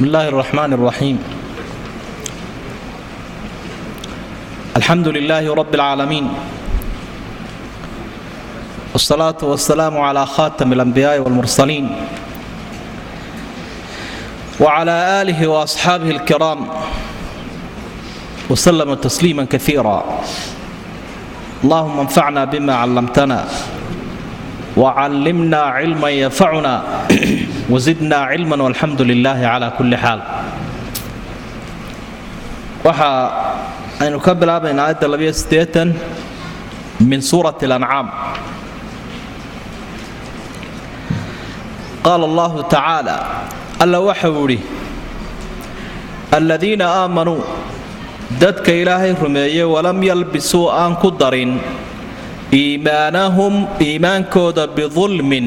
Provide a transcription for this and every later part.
bismi illaahi araxmaan araxiim alxamdu lilaahi rabi alcaalamiin wsalaatu wasalaamu cla khaatami alambiyaai walmursaliin wcla aalihi waasxaabihi alkiraam wslama tasliima kaiira allahuma anfacna bima callamtana wacallimna cilman yanfacuna wasidnaa cilman walxamdu lilaahi calaa kulli xaal. Waxa aynu ka bilaabaynaa aayadda labayo siddeean min suurati lancaam qaala allahu tacaala alla waxau ihi aladiina aamanuu dadka ilaahay rumeeye walam yalbisuu aan ku darin iimaanahum iimaankooda bidulmin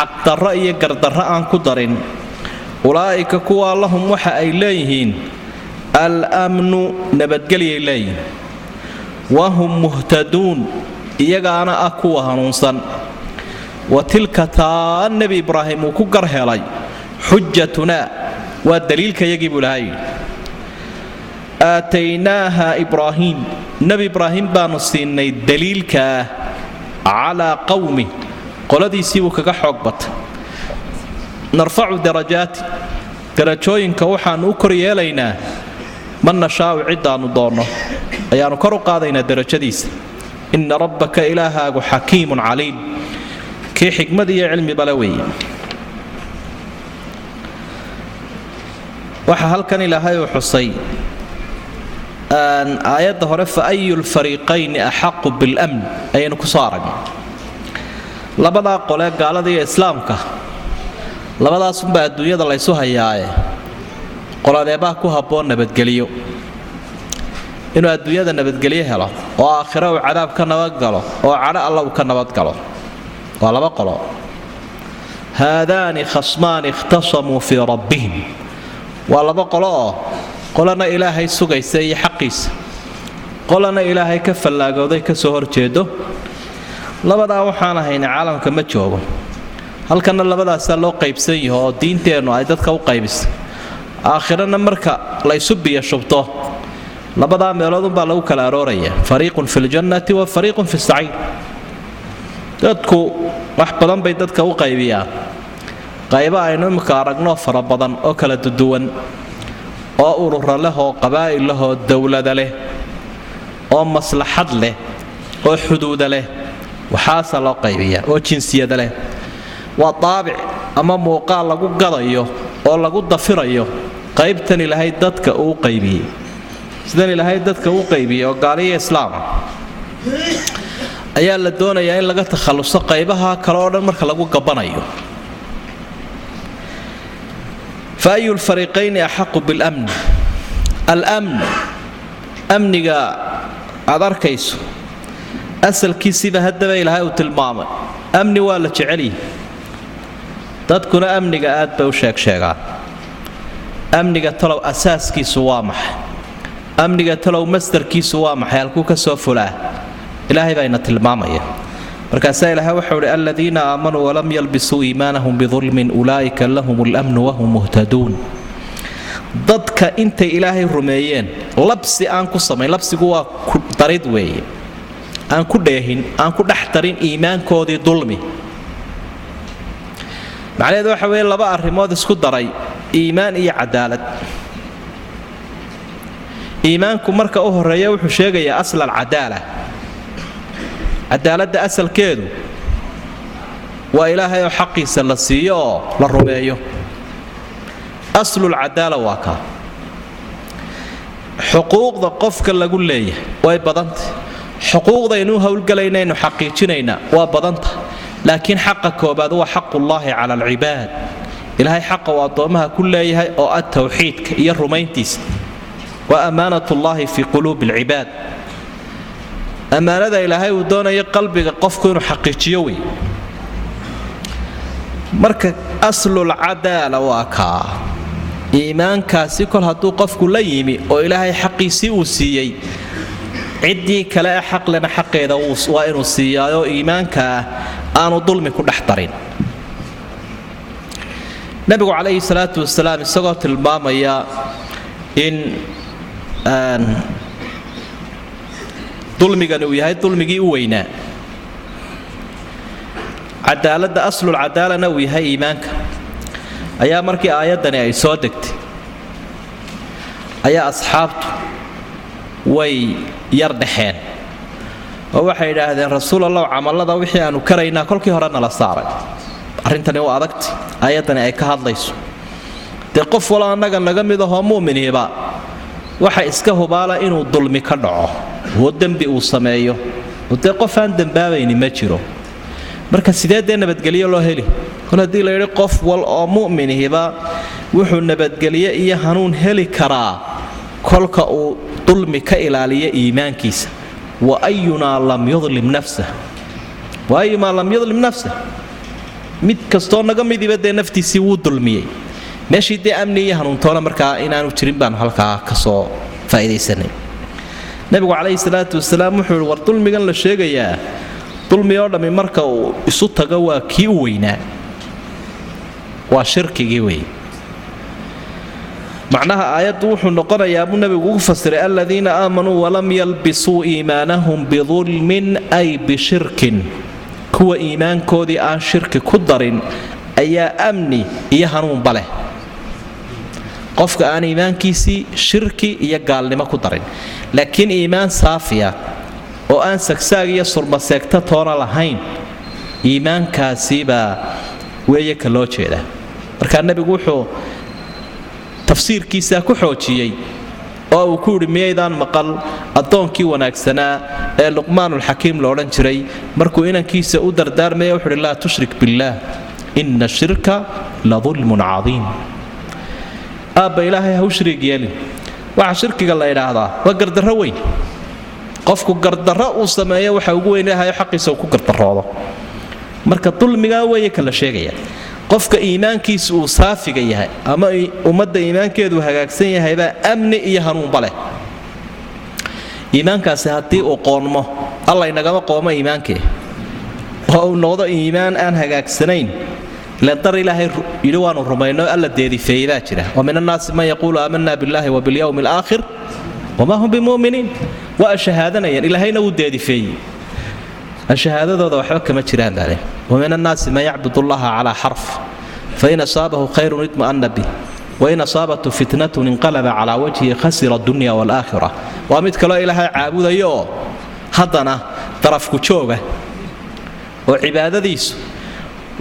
xaqdarro iyo gardarro aan ku darin. Ulaa'ika kuwaa lahum waxa ay leeyihiin almnu nabadgelyay leeyihiin. Wahum muhtaduun iyagaana ah kuwa hanuunsan. Wa tilka taa nebi ibraahim uu ku gar helay xujjatunaa waa daliilkayagii buu yidhi. Aataynaaha ibraahiim nebi ibraahim baanu siinay daliilkaa calaa qawmi qoladiisii buu kaga xoog batay. Narfacu darajaati. Darajooyinka waxaannu u kor yeelaynaa. Man nashaa'u ciddaannu doonno. Ayaannu kor u qaadaynaa darajadiisa. Inna rabbaka ilaahaagu xakiimun caliim. Kii xikmad iyo cilmibale weeye. Waxaa halkan ilaahay uu xusay aayadda hore fa ayu lfariiqayni axaqu bilmn ayaynu ku soo aragnay labadaa qolee gaalada iyo islaamka. Labadaasunbaa adduunyada laysu hayaaye. Qoladeebaa ku habboon nabadgeliyo inuu adduunyada nabadgelyo helo oo aakhiro uu cadaab ka nabadgalo oo cadho alla uu ka nabadgalo waa laba qolo. Haadaani khasmaani ikhtasamuu fii rabbihim. Waa laba qolo oo qolana ilaahay sugaysa iyo xaqiisa qolana ilaahay ka fallaagooday ka soo horjeedo labadaa waxaan ahayna caalamka ma joogo halkanna labadaasaa loo qaybsan yaho oo diinteennu ay dadka u qaybisay aakhirana marka laysu biyo shubto labadaa meeloodunbaa lagu kala arooraya. Fariiqun fi ljannati wa fariiqun fi saciir. Dadku wax badan bay dadka u qaybiyaan. Qaybo aynu imika aragno fara badan oo kala duduwan oo urura leh oo qabaa'il leh oo dowladda leh oo maslaxad leh oo xuduuda leh waxaasa loo qaybiyaa oo jinsiyada leh. Waa daabic ama muuqaal lagu gadayo oo lagu dafirayo qaybtan ilaahay dadka uu qaybiyey. Sidan ilaahay dadka uu qaybiyey oo gaaliyo islaama ayaa la doonayaa in laga takhalluso qaybaha kale oo dhan marka lagu gabbanayo. Fa ayu lfariiqayni axaqu bilmn almn amniga aad arkayso asalkiisiiba haddaba ilaahay uu tilmaamay. Amni waa la jecelyihi dadkuna amniga aad bay u sheegsheegaan amniga talow asaaskiisu waa maxay? Amniga talow masdarkiisu waa maxay? Halkuu ka soo fulaa? Ilaahay baa ina tilmaamaya. Markaasaa ilaahay waxau uhi aladiina aamanuu walam yalbisuu iimaanahum bidulmin ulaa'ika lahum lmnu wahum muhtaduun dadka intay ilaahay rumeeyeen labsi aan ku samayn labsigu waa darid weeye aan ku dheehin aan ku dhex darin iimaankoodii dulmi. Macnaheedu waxa weeye laba arrimood isku daray iimaan iyo cadaalad. Iimaanku marka u horreeya wuxuu sheegayaa asla alcadaala cadaaladda asalkeedu waa ilaahay oo xaqiisa la siiyo oo la rumeeyo. Aslulcadaala waa kaa. Xuquuqda qofka lagu leeyahay way badantah xuquuqdaynuu howlgalaynaynu xaqiijinaynaa waa badanta. Laakiin xaqa koobaad waa xaqullaahi cala alcibaad. Ilaahay xaqa uu addoommaha ku leeyahay oo ah tawxiidka iyo rumayntiisa. Waa ammaanatullaahi fii quluubi alcibaad. Ammaanada ilaahay uu doonayo qalbiga qofku inuu xaqiijiyo wey marka aslulcadaala waa kaa. Iimaankaasi kol hadduu qofku la yimi oo ilaahay xaqiisii uu siiyey ciddii kale ee xaqlena xaqeeda waa inuu siiyaayoo iimaankaa aanu dulmi ku dhex darin. Nebigu calayhi salaatu wasalaam isagoo tilmaamaya in dulmigani uu yahay dulmigii u weynaa. Cadaaladda aslulcadaalana uu yahay iimaanka. Ayaa markii aayaddani ay soo degtay. Ayaa asxaabtu way yar dhexeen. Oo waxay idhaahdeen rasuul allow camallada wixii aanu karaynaa kolkii hore nala saaray. Arrintani waa adagti aayaddani ay ka hadlayso. Dee qof walo annaga naga mid ahoo mu'miniiba waxa iska hubaala inuu dulmi ka dhaco oo dembi uu sameeyo. Dee qof aan dembaabayni ma jiro. Marka sidee dee nabadgelyo loo heli. Kol haddii la yidhi qof wal oo mu'minihiba wuxuu nabadgelye iyo hanuun heli karaa kolka uu dulmi ka ilaaliyo iimaankiisa. Wa ayunaa lam yudlim nafsah wa ayumaa lam yudlim nafsah mid kastoo naga midiba dee naftiisii wuu dulmiyey. Meeshii dee amni iyo hanuuntoona markaa inaanu jirin baanu halkaa ka soo faa'idaysanay nebigu calayhi salaatu wasalaam wuxuu ihi war dulmigan la sheegayaa dulmi oo dhammi marka uu isu tago waa kii u weynaa. Waa shirkigii wey macnaha aayaddu wuxuu noqonayaa buu nebigu ugu fasiray aladiina aamanuu walam yalbisuu iimaanahum bidulmin ay bishirkin. Kuwa iimaankoodii aan shirki ku darin ayaa amni iyo hanuunba leh. Qofka aan iimaankiisii shirki iyo gaalnimo ku darin laakiin iimaan saafiya oo aan sagsaag iyo surmaseegta toona lahayn iimaankaasibaa weeye ka loo jeeda markaa nebigu wuxuu tafsiirkiisaa ku xoojiyey oo uu ku yidhi miyaydaan maqal addoonkii wanaagsanaa ee luqmaanulxakiim loodhan jiray markuu inankiisa u dardaarmaya wuxuu uhi laa tushrik billaah inna shirka la dulmun cadiim. Aabba ilaahay ha u shriig yeelin. Waxa shirkiga la idhaahdaa waa gardarro weyn. Qofku gardarro uu sameeyo waxa ugu weyn ilahayo xaqiisa uu ku gardaroodo marka dulmigaa weeye ka la sheegaya qofka iimaankiisu uu saafiga yahay ama ummadda iimaankeedu hagaagsan yahaybaa amni iyo hanuunba leh. Iimaankaasi haddii uu qoonmo alla qoomo iimaankee oo uu noqdo iimaan aan hagaagsanayn. Dar ilaahay yidhi waanu rumayno alla deedifeeyey baa jira. Wa min annaasi man yaquulu aamanna billaahi wa bilyowmi alaakhir wamaa hum bimuminiin. Waa shahaadanayaan ilaahayna wuu deedifeeyey shahaadadooda waxba kama jiraan baale wamin annaasi man yacbud allaha calaa xarf fain asaabahu khayrun idma'ana bih wain asaabathu fitnatun inqalaba calaa wajhi khasira dunya waalaakhira waa mid kaloo ilaahay caabudayo oo haddana darafku jooga oo cibaadadiisu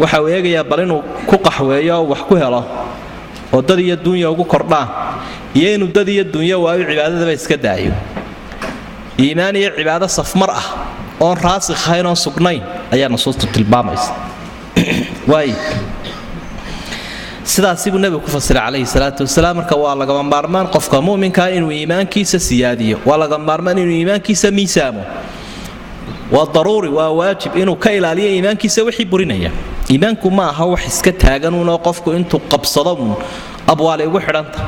waxa uu eegayaa bal inuu ku qaxweeyo wax ku helo oo dad iyo dunya ugu kordhaan. Iyo inuu dad iyo dunya waayu cibaadadaba iska daayo. Iimaan iyo cibaado safmar ah oon raasikh ahayn oon sugnayn ayaa nusuustu tilmaamaysa. Sidaasibuu nebigu ku fasiray calayhi salaatu wasalaam marka waa lagama maarmaan qofka mu'minkaa inuu iimaankiisa siyaadiyo waa lagama maarmaan inuu iimaankiisa miisaamo. Waa daruuri waa waajib inuu ka ilaaliyo iimaankiisa wixii burinaya. Iimaanku ma aha wax iska taaganuunoo qofku intuu qabsado uun abwaali ugu xidhanta.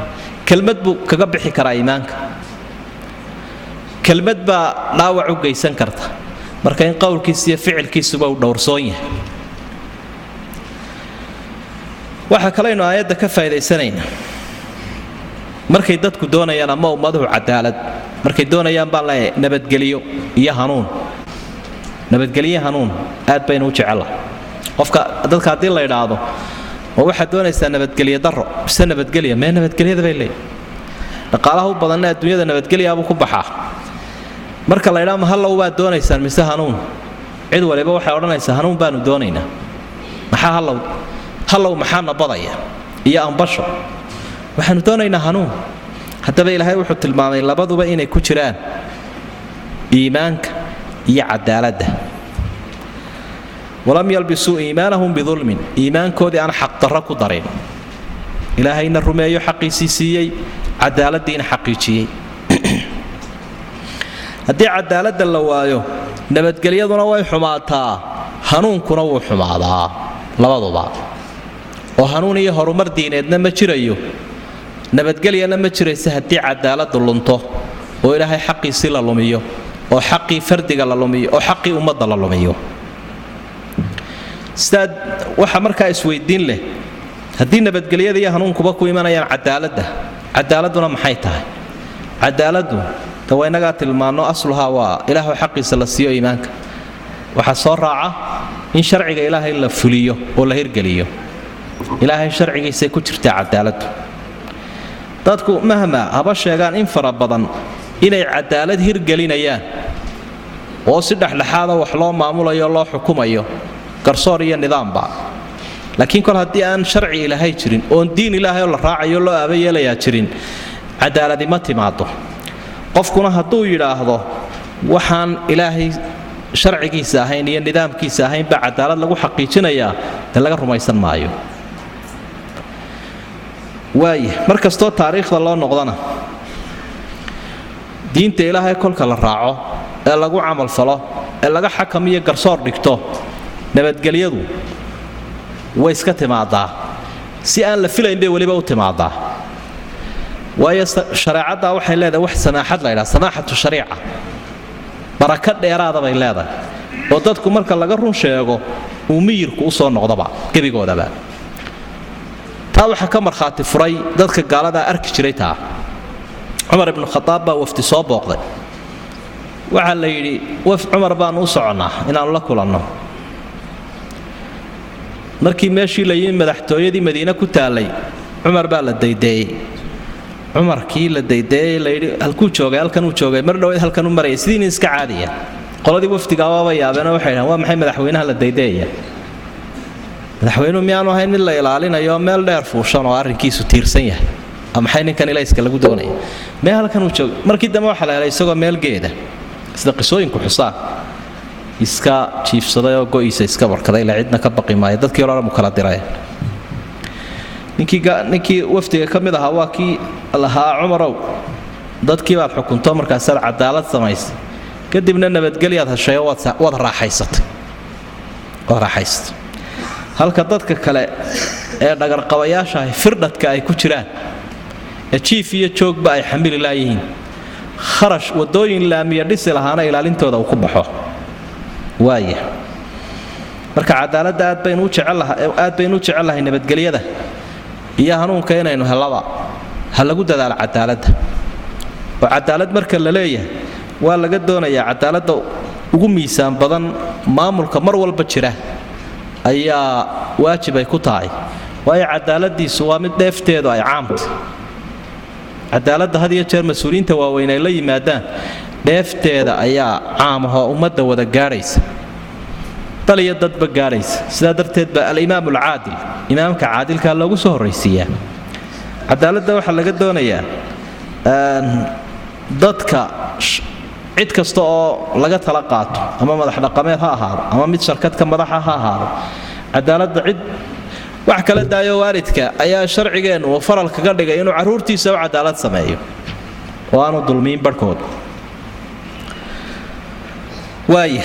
Kelmad buu kaga bixi karaa iimaanka. Kelmad baa dhaawac u geysan karta marka in qowlkiisa iyo ficilkiisuba uu dhowrsoon yahay. Waxaa kalaynu aayadda ka faaidaysanaynaa markay dadku doonayaan ama ummaduhu cadaalad markay doonayaan baan leeyahay nabadgelyo iyo hanuun. Nabadgelyo hanuun aad baynu u jecella qofka dadka haddii la idhaahdo ma waxaad doonaysaa nabadgelyo daro mise nabadgelya mee nabadgelyada bay leeyihi dhaqaalaha u badanna adduunyada nabadgelyaabuu ku baxaa marka la ydhaa ma hallow baad doonaysaan? Mise hanuun? Cid waliba waxay odhanaysaa hanuun baanu doonaynaa maxaa hallow hallow maxaa nabadaya iyo ambasho. Waxaanu doonaynaa hanuun. Haddaba ilaahay wuxuu tilmaamay labaduba inay ku jiraan iimaanka iyo cadaaladda. Walam yalbisuu iimaanahum bidulmin. Iimaankoodii aan xaqdarro ku darin ilaahayna rumeeyo xaqiisii siiyey cadaaladdiina xaqiijiyey haddii cadaaladda la waayo nabadgelyaduna way xumaataa hanuunkuna wuu xumaadaa labaduba. Oo hanuun iyo horumar diineedna ma jirayo. Nabadgelyana ma jiraysa haddii cadaaladdu lunto oo ilaahay xaqiisii la lumiyo oo xaqii fardiga la lumiyo oo xaqii ummadda la lumiyo. Sidaa waxa markaa isweydiin leh haddii nabadgelyada iyo hanuunkuba ku imanayaan cadaaladda cadaaladuna maxay tahay? Cadaaladdu de waa innagaa tilmaanno asluhaa waa ilaahu xaqiisa la siiyo iimaanka. Waxaa soo raaca in sharciga ilaahay la fuliyo oo la hirgeliyo. Ilaahay sharcigiisay ku jirtaa cadaaladdu dadku mahma haba sheegaan in fara badan inay cadaalad hirgelinayaan oo si dhexdhexaada wax loo maamulayo loo xukumayo garsoor iyo nidaamba. Laakiin kol haddii aan sharci ilaahay jirin oon diin ilaahay oo la raacayo loo aabayeelayaa jirin cadaaladi ma timaado qofkuna hadduu yidhaahdo waxaan ilaahay sharcigiisa ahayn iyo nidaamkiisa ahayn baa cadaalad lagu xaqiijinayaa dee laga rumaysan maayo. Waaya mar kastoo taariikhda loo noqdana diinta ilaahay kolka la raaco ee lagu camalfalo ee laga xakam iyo garsoor dhigto nabadgelyadu way iska timaadaa. Si aan la filayn bay weliba u timaadaa waayo shareecaddaa waxay leedahay wax samaaxad la ydhaha samaaxatu shariica. Baraka dheeraada bay leedahay. Oo dadku marka laga run sheego uu miyirku u soo noqdaba gebigoodaba taa waxaa ka markhaati furay dadka gaaladaa arki jiray taa. Cumar ibnu khadaab baa wafdi soo booqday. Waxaa la yidhi cumar baanu u soconnaa inaannu la kulanno. Markii meeshii la yimi madaxtooyadii madiine ku taallay cumar baa la daydeeyey cumarkii la daydeeyey layidhi halkuu joogay halkanuu joogay mar dhoweed halkanuu marayay sidiina iska caadiya. Qoladii wafdigaa waaba yaabeenoo waxay dhahan waa maxay madaxweynaha la daydeeyaya madaxweynuhu miyaanu ahayn mid la ilaalinayo meel dheer fuushan oo arrinkiisu tiirsan yahay maxay ninkan ilayska lagu doonaya? Mee halkanuu joogay markii dambe waxaa la helay isagoo meel geeda sida qisooyinku xusaan iska jiifsaday oo go'iisa iska barkaday ila cidna ka baqi maayo dadkii odhan mu kala diray ninkii wafdiga ka mid ahaa waa kii lahaa cumarow. Dadkii baad xukunto markaasaad cadaalad samaysay kadibna nabadgelyaad heshayo waad raaxaysatay. Halka dadka kale ee dhagarqabayaashaah firdhadka ay ku jiraan ee jiif iyo joogba ay xamili laayihiin kharash wadooyin laamiya dhisi lahaana ilaalintooda uu ku baxo. Waaya marka cadaaladda aad baynu u jecellahay nabadgelyada iyo hanuunka inaynu hellaba ha lagu dadaalo cadaaladda. Oo cadaalad marka la leeyahay waa laga doonayaa cadaaladda ugu miisaan badan maamulka mar walba jira ayaa waajib ay ku tahay. Waayo cadaaladiisu waa mid dheefteedu ay caamta cadaaladda had iyo jeer mas'uuliyiinta waaweyn ay la yimaadaan dheefteeda ayaa caamahoo ummadda wada gaadhaysa dal iyo dadba gaadhaysa sidaa darteed baa alimaam alcaadil imaamka caadilkaa loogu soo horraysiiyaa. Cadaaladda waxaa laga doonayaa dadka cid kasta oo laga tala qaato ama madax dhaqameed ha ahaado ama mid sharkadka madaxa ha ahaado cadaaladda cid wax kala daayo waalidka ayaa sharcigeennu faral kaga dhigay inuu carruurtiisa u cadaalad sameeyo. Oo aanu dulmiin barhkooda. Waaya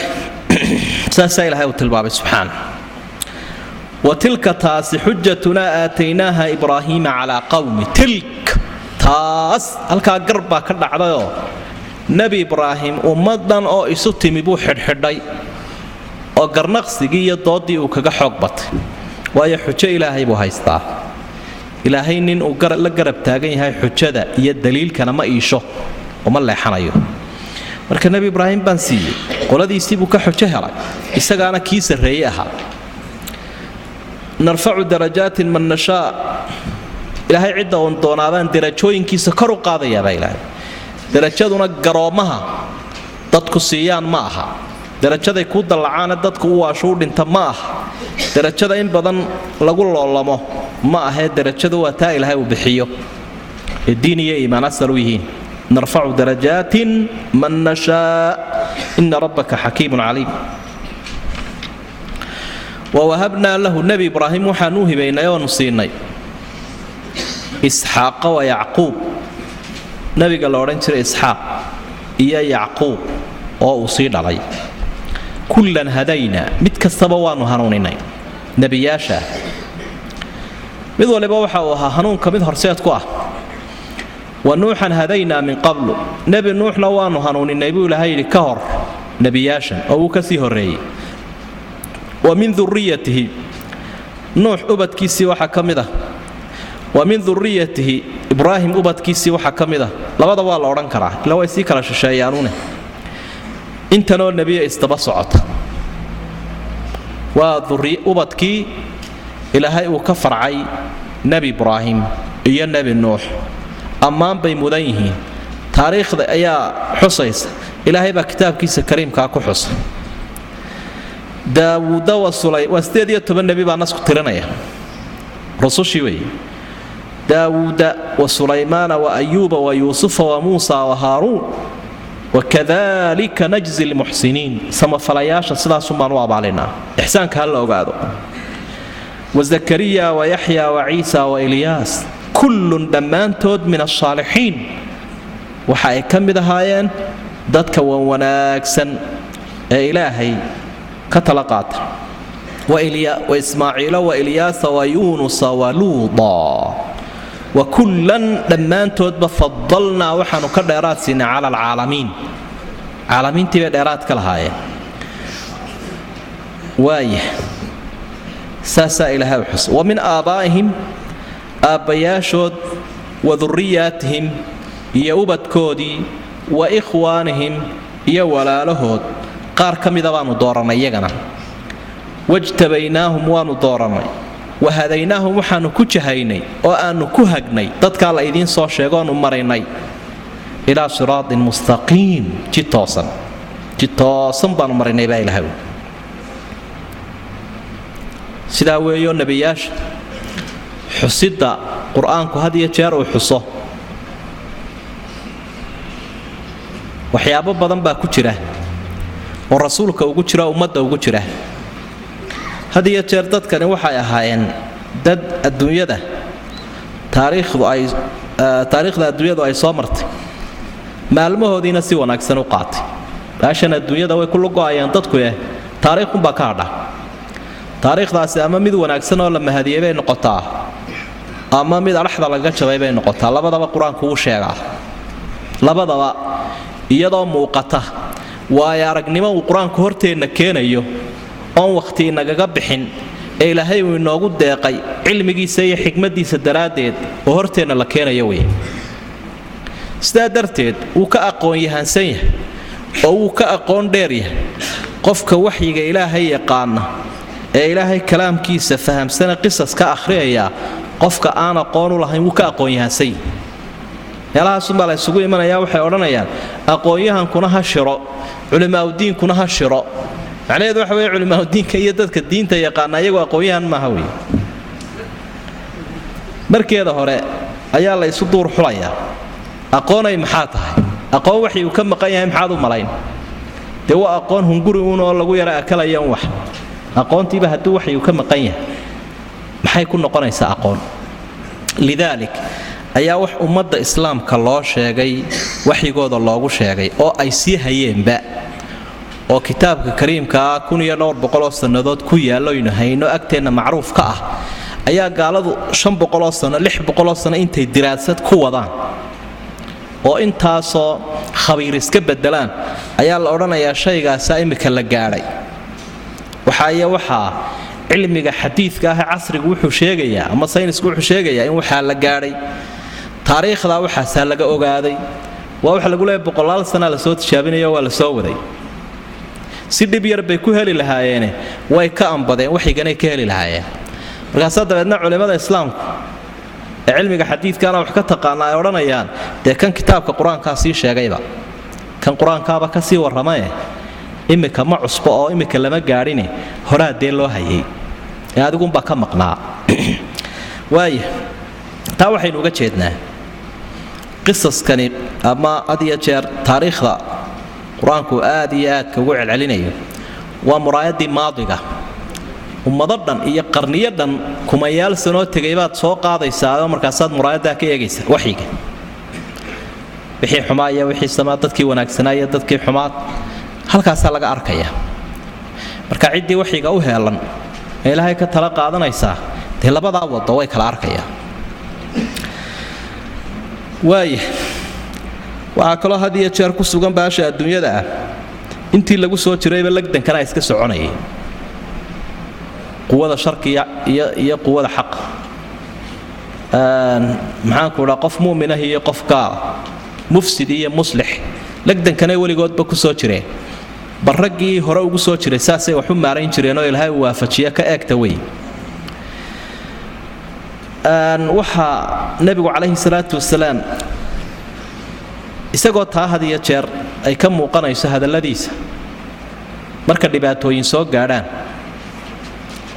saasaa ilaahay uu tilmaamay subxaana wa tilka taasi xujatunaa aataynaaha ibraahiima calaa qawmi. Tilk taas halkaa gar baa ka dhacdayoo nebi ibraahim ummaddan oo isu timi buu xidhxidhay oo garnaqsigii iyo dooddii uu kaga xoog batay. Waayo xujo ilaahay buu haystaa. Ilaahay nin uu la garab taagan yahay xujada iyo daliilkana ma iisho uma leexanayo marka nebi ibraahim baan siiyey qoladiisii buu ka xujo helay isagaana kii sarreeye ahaa. Narfacu darajaatin man nashaa ilaahay cidda uun doonaadaan darajooyinkiisa kor u qaadayaabaa ilaahay. Darajaduna garoommaha dadku siiyaan ma aha. Darajaday kuu dallacaane dadku u waashu u dhinta ma aha. Darajada in badan lagu loolamo ma ahee darajadu waa taa ilaahay uu bixiyo. Ee diin iyo iimaan asal u yihiin narfacu darajaatin man nashaa ina rabbaka xakiimun caliim wawahabnaa lahu nebi ibraahim waxaan hibaynay oonu siinay isxaaqa wa yacquub nebiga la odhan jiray isxaaq iyo yacquub oo uu sii dhalay kullan hadaynaa mid kastaba waannu hanuuninay nebiyaasha mid waliba waxa uu ahaa hanuunka mid horseed ku ah wa nuuxan hadaynaa min qablu. Nebi nuuxna waannu hanuuninay buu ilahay yidhi ka hor nebiyaashan oo uu ka sii horreeyey. Wa min duriyatihi nuux ubadkiisii waxaa ka mid ah. Wa min duriyatihi ibraahim ubadkiisii waxaa ka mid ah. Labada waa la odhan karaa ila way sii kala shisheeyaanune intanoo nebiya isdaba socota. Waa ubadkii ilaahay uu ka farcay nebi ibraahim iyo nebi nuux ammaan bay mudan yihiin. Taariikhda ayaa xusaysa. Ilaahay baa kitaabkiisa kariimkaa ku xusa. Daawuuda waa sideed iyo toban nebi baa nasku tirinaya rusushii weeye. Daawuuda wa sulaymaana wa ayuuba wa yuusufa wa muusa wa haaruun wakadalika najzi lmuxsiniin samafalayaasha sidaasun baan u abaalinaa ixsaanka ha la ogaado. Wa zakariya wa yaxya wa ciisa wa ilyaas kullun dhammaantood min alsaalixiin waxa ay ka mid ahaayeen dadka wan wanaagsan ee ilaahay ka tala qaata wa ismaaciila wa ilyaasa wa yuunusa wa luuda. Wa kullan dhammaantoodba fadalnaa waxaanu ka dheeraad siinay cala alcaalamiin. Caalamiintii bay dheeraad ka lahaayeen. Waaya saasaa ilaahay u wa min aabaa'ihim aabbayaashood wa durriyaatihim iyo ubadkoodii wa ikhwaanihim iyo walaalahood. Qaar ka mida baanu doorannay iyagana. Wajtabaynaahum waanu doorannay wa hadaynaahum waxaannu ku jahaynay oo aannu ku hagnay. Dadkaa la idiin soo sheegoonu maraynay. Ilaa siraatin mustaqiim ji toosan. Ji toosan baanu maraynay baa ilahay sidaa weeyoo nebiyaasha xusidda qur'aanku had iyo jeer uu xuso. Waxyaabo badan baa ku jira oo rasuulka ugu jira ummadda ugu jira. Had iyo jeer dadkani waxay ahaayeen dad adduunyada taariikhdu taariikhda adduunyadu ay soo martay. Maalmahoodiina si wanaagsan u qaatay. Baashan adduunyada way ku lugo'ayeen dadku eh taariikhunbaa ka hadha. Taariikhdaasi ama mid wanaagsan oo la mahadiyey bay noqotaa ama mid adhaxda laga jabay bay noqotaa. Labadaba qur'aanku wuu sheegaa. Labadaba iyadoo muuqata waayo aragnimo uu qur'aanku horteenna keenayo oon wakhti inagaga bixin ee ilaahay uu inoogu deeqay cilmigiisa iyo xikmaddiisa daraaddeed oo horteenna la keenayo wey sidaa darteed wuu ka aqoon yahansan yahay oo wuu ka aqoon dheer yahay. Qofka waxyiga ilaahay yaqaana ee ilaahay kalaamkiisa fahamsana qisas ka akhriyayaa qofka aan aqoon u lahayn wuu ka aqoon yahansan yahay meelahaasunbaa la ysugu imanayaa waxay odhanayaan aqoon-yahankuna ha shiro culimaauddiinkuna ha shiro. Macnaheedu waxa weye culimaauddiinka iyo dadka diinta yaqaana iyagoo aqoon-yahan maaha wey markeeda hore ayaa la duur xulayaa. Aqoonay maxaa tahay? Aqoon waxii uu ka maqan yahay maxaad u malayn? Dee waa aqoon hunguri uun oo lagu yara akalaya un wax. Aqoontiiba hadduu waxii uu ka maqan yahay maxay ku noqonaysaa aqoon? Lidaalik ayaa wax ummadda islaamka loo sheegay waxyigooda loogu sheegay oo ay sii hayeenba oo kitaabka kariimkaa kun iyo dhowr boqoloo sannadood ku yaalloynu hayno agteenna macruuf ka ah ayaa gaaladu shan boqoloo sanno lix boqoloo sanno intay diraasad ku wadaan oo intaasoo khabiir iska beddelaan ayaa la odhanayaa shaygaasaa immika la gaadhay. Waxaaye waxaa cilmiga xadiidka ah casrigu wuxuu sheegayaa ama saynisku wuxuu sheegayaa in waxaa la gaadhay. Taariikhdaa waxaasaa laga ogaaday. Waa waxa lagu leeyahy boqolaal sanaa la soo tijaabinayo waa la soo waday. Si dhib yar bay ku heli lahaayeene way ka ambadeen waxyiganay ka heli lahaayeen. Markaasaa dabeedna culimmada islaamku ee cilmiga xadiidkaana wax ka taqaana ay odhanayaan dee kan kitaabka qur'aankaa sii sheegayba? Kan qur'aankaaba ka sii warramae immika ma cusbo oo immika lama gaadhine? Horaa dee loo hayay ee adigunbaa ka maqnaa. Waaya taa waxaynu uga jeednaa qisaskani ama had iyo jeer taariikhda qur'aanku aad iyo aadka ugu celcelinayo waa muraayaddii maadiga. Ummado dhan iyo qarniyo dhan kumayaal sanoo tegay baad soo qaadaysaao markaasaad muraayaddaa ka eegaysa waxyiga. Wixii xumaa iyo wixii samaa dadkii wanaagsanaa iyo dadkii xumaad halkaasaa laga arkaya marka ciddii waxyiga u heelan ee ilaahay ka tala qaadanaysaa dee labadaa wado way kala arkayaan. Waaya waxaa kaloo had iyo jeer ku sugan baasha adduunyada ah. Intii lagu soo jirayba lagdankana iska soconayay quwada sharka iyo quwada xaqa maxaanku dhaa qof muminah iyo qof mufsid iyo muslix. Legdankana weligoodba ku soo jireen bal raggii hore ugu soo jiray saasay wax u maarayn jireenoo ilaahay uu waafajiya ka eegta wey waxaa nebigu calayhi salaatu wasalaam isagoo taa had iyo jeer ay ka muuqanayso hadalladiisa. Marka dhibaatooyin soo gaadhaan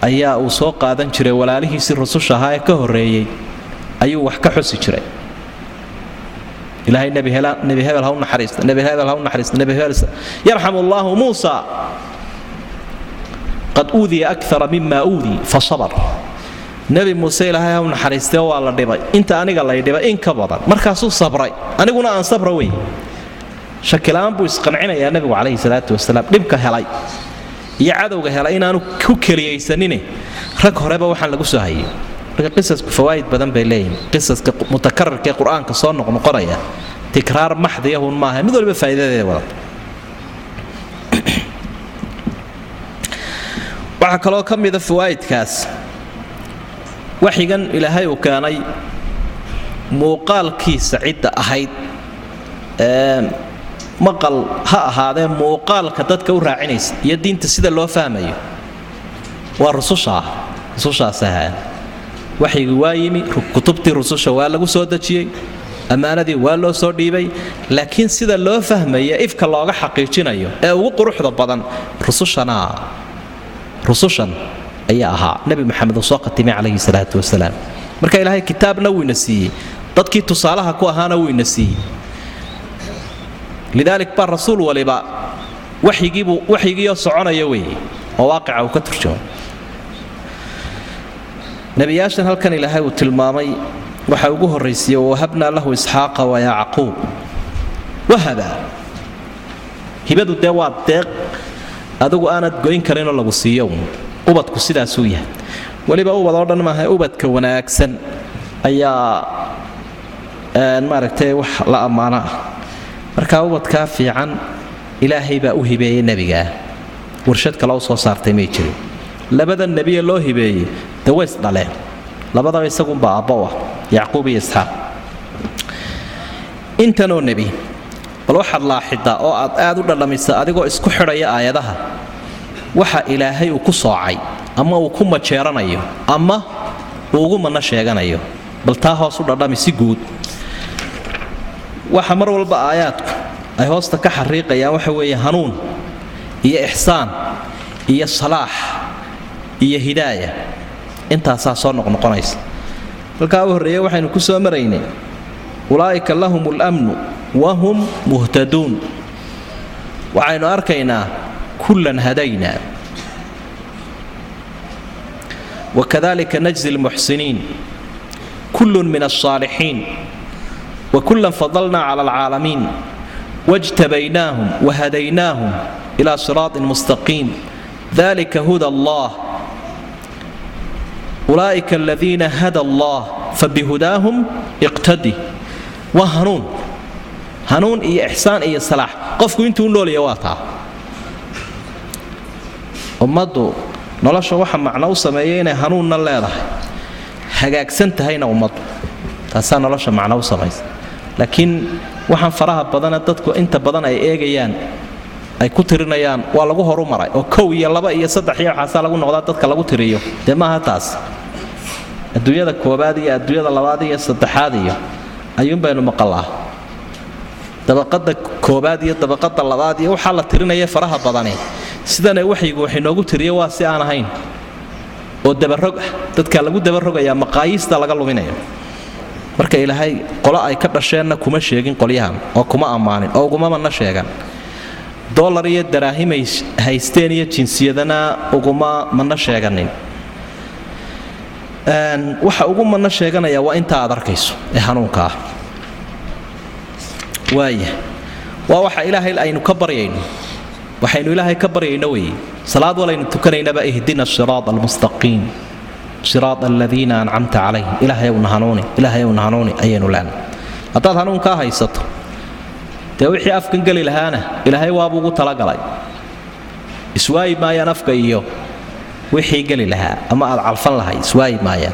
ayaa uu soo qaadan jiray walaalihiisii rususha ahaa ee ka horreeyey ayuu wax ka xusi jiray ilaahay nebi hebel ha u naxariista nebi hebel ha u naxariista nebi hebel yarxam allaahu muusa. Qad uudiya akara mima uudii fa sabar. Nebi muuse ilaahay ha u naxariistee waa la dhibay. Inta aniga lay dhibay in ka badan. Markaasuu sabray. Aniguna aan sabra wey. Shakila'aan buu isqancinayaa nebigu calayhi salaatu wasalaam. Dhibka helay. Iyo cadowga helay inaanu ku keliyaysanine. Rag horeba waxaan lagu soo hayay qisasku fawaa'id badan bay leeyihiin qisaska mutakararkaee qur'aanka soo noqnoqonaya tikraar maxdiyahun maaha mid waliba faa'iidadeeda wadata waxaa kaloo ka mida fawaa'idkaas waxigan ilaahay uu keenay muuqaalkiisa cidda ahayd. Maqal ha ahaadee muuqaalka dadka u raacinaysa iyo diinta sida loo fahmayo. Waa rusushaa rusushaas ahaan waxyigi waa yimi kutubtii rususha waa lagu soo dejiyey ammaanadii waa loo soo dhiibay laakiin sida loo fahmaya ifka looga xaqiijinayo ee ugu quruxda badan rusushan ayaa ahaa. Nebi maxamed uu soo khatimay calayhi salaatu wasalaam. Marka ilaahay kitaabna wuu ina siiyey. Dadkii tusaalaha ku ahaana wuu ina siiyey. Lidaalik baa rasuul waliba waxyigiioo soconaya weeye oo waaqica uu ka turjamay nebiyaashan halkan ilaahay uu tilmaamay waxa ugu horraysiiye wahabnaa lahu isxaaqa wa yacquub. Wahaba. Hibadu dee waa deeq. Adigu aanad goyn karinoo lagu siiyo. Ubadku sidaasuu yahay. Weliba ubad oo dhan maaha ubadka wanaagsan ayaa maaragtay wax la ammaano ah markaa ubadkaa fiican ilaahay baa u hibeeyey nebigaah warshad kale u soo saartay may jirin labada nebiye loo hibeeyey de ways dhaleen labadaba isagunbaa abbo ah yacquub iyo isxaaq. Intanoo nebi bal waxaad laaxidaa oo aad aad u dhadhamisa adigoo isku xidhaya aayadaha. Waxa ilaahay uu ku soocay ama uu ku majeeranayo ama uu ugu manno sheeganayo. Bal taa hoos u dhadhami si guud. Waxa mar walba aayaadku ay hoosta ka xariiqayaan waxa weeye hanuun iyo ixsaan iyo salaax iyo hidaaya intaasaa soo noqnoqonaysa halkaa u horreeya waxaynu ku soo maraynay ulaa'ika lahum almnu wa hum muhtaduun waxaynu arkaynaa kullan hadaynaa. Wakadalika najzi lmuxsiniin kullun min alsaalixiin wa fadalnaa cala alcaalamiin. Wajtabaynaahum wahadaynaahum ilaa siraatin mustaqiim. Dalika huda allah ulaaika aladiina hada allah fabihudaahum iqtadi. Waa hanuun hanuun iyo ixsaan iyo salaax qofku intuu noolaya waa taa. Ummaddu nolosha waxa macno u sameeya inay hanuunna leedahay. Hagaagsan tahayna ummaddu. Taasaa nolosha macno u samaysa. Laakiin waxaan faraha badana dadku inta badan ay eegayaan ay ku tirinayaan waa lagu horumaray. Oo kow iyo laba iyo saddex iyo waxaasaa lagu noqdaa dadka lagu tiriyo. Dee maaha taas? Adduunyada koobaad iyo adduunyada labaad iyo saddexaad iyo ayuun baynu maqalaa. Dabaqada koobaad iyo dabaqada labaad iyo waxaa la tirinaya faraha badani. Sidana waxyigu wax inoogu tiriyo waa si aan ahayn oo dabarog ah. Dadka lagu dabarogayaa maqaayiista laga luminayo. Marka ilaahay qolo ay ka dhasheenna kuma sheegin qolyahan oo kuma ammaanin oo ugumamana sheegan. Dolar iyo daraahimay haysteen iyo jinsiyadana uguma mana sheeganin waxa ugu mana sheeganaya waa inta aad arkayso ee hanuunka ah. Waaya waa waxa ilaahay aynu ka baryayno. Waxaynu ilaahay ka baryayno weeye. Salaad walaynu tukanaynaba ihdina siraad almustaqiim. Siraad aladiina ancamta calayhim ilaahayowna hanuuni ilaahayowna hanuuni ayaynu leenahay. Haddaad hanuunkaa haysato dee wixii afkan geli lahaana ilaahay waabuu ugu talagalay. Iswaayi maayaan afka iyo wixii geli lahaa ama aad calfan lahay iswaayi maayaan.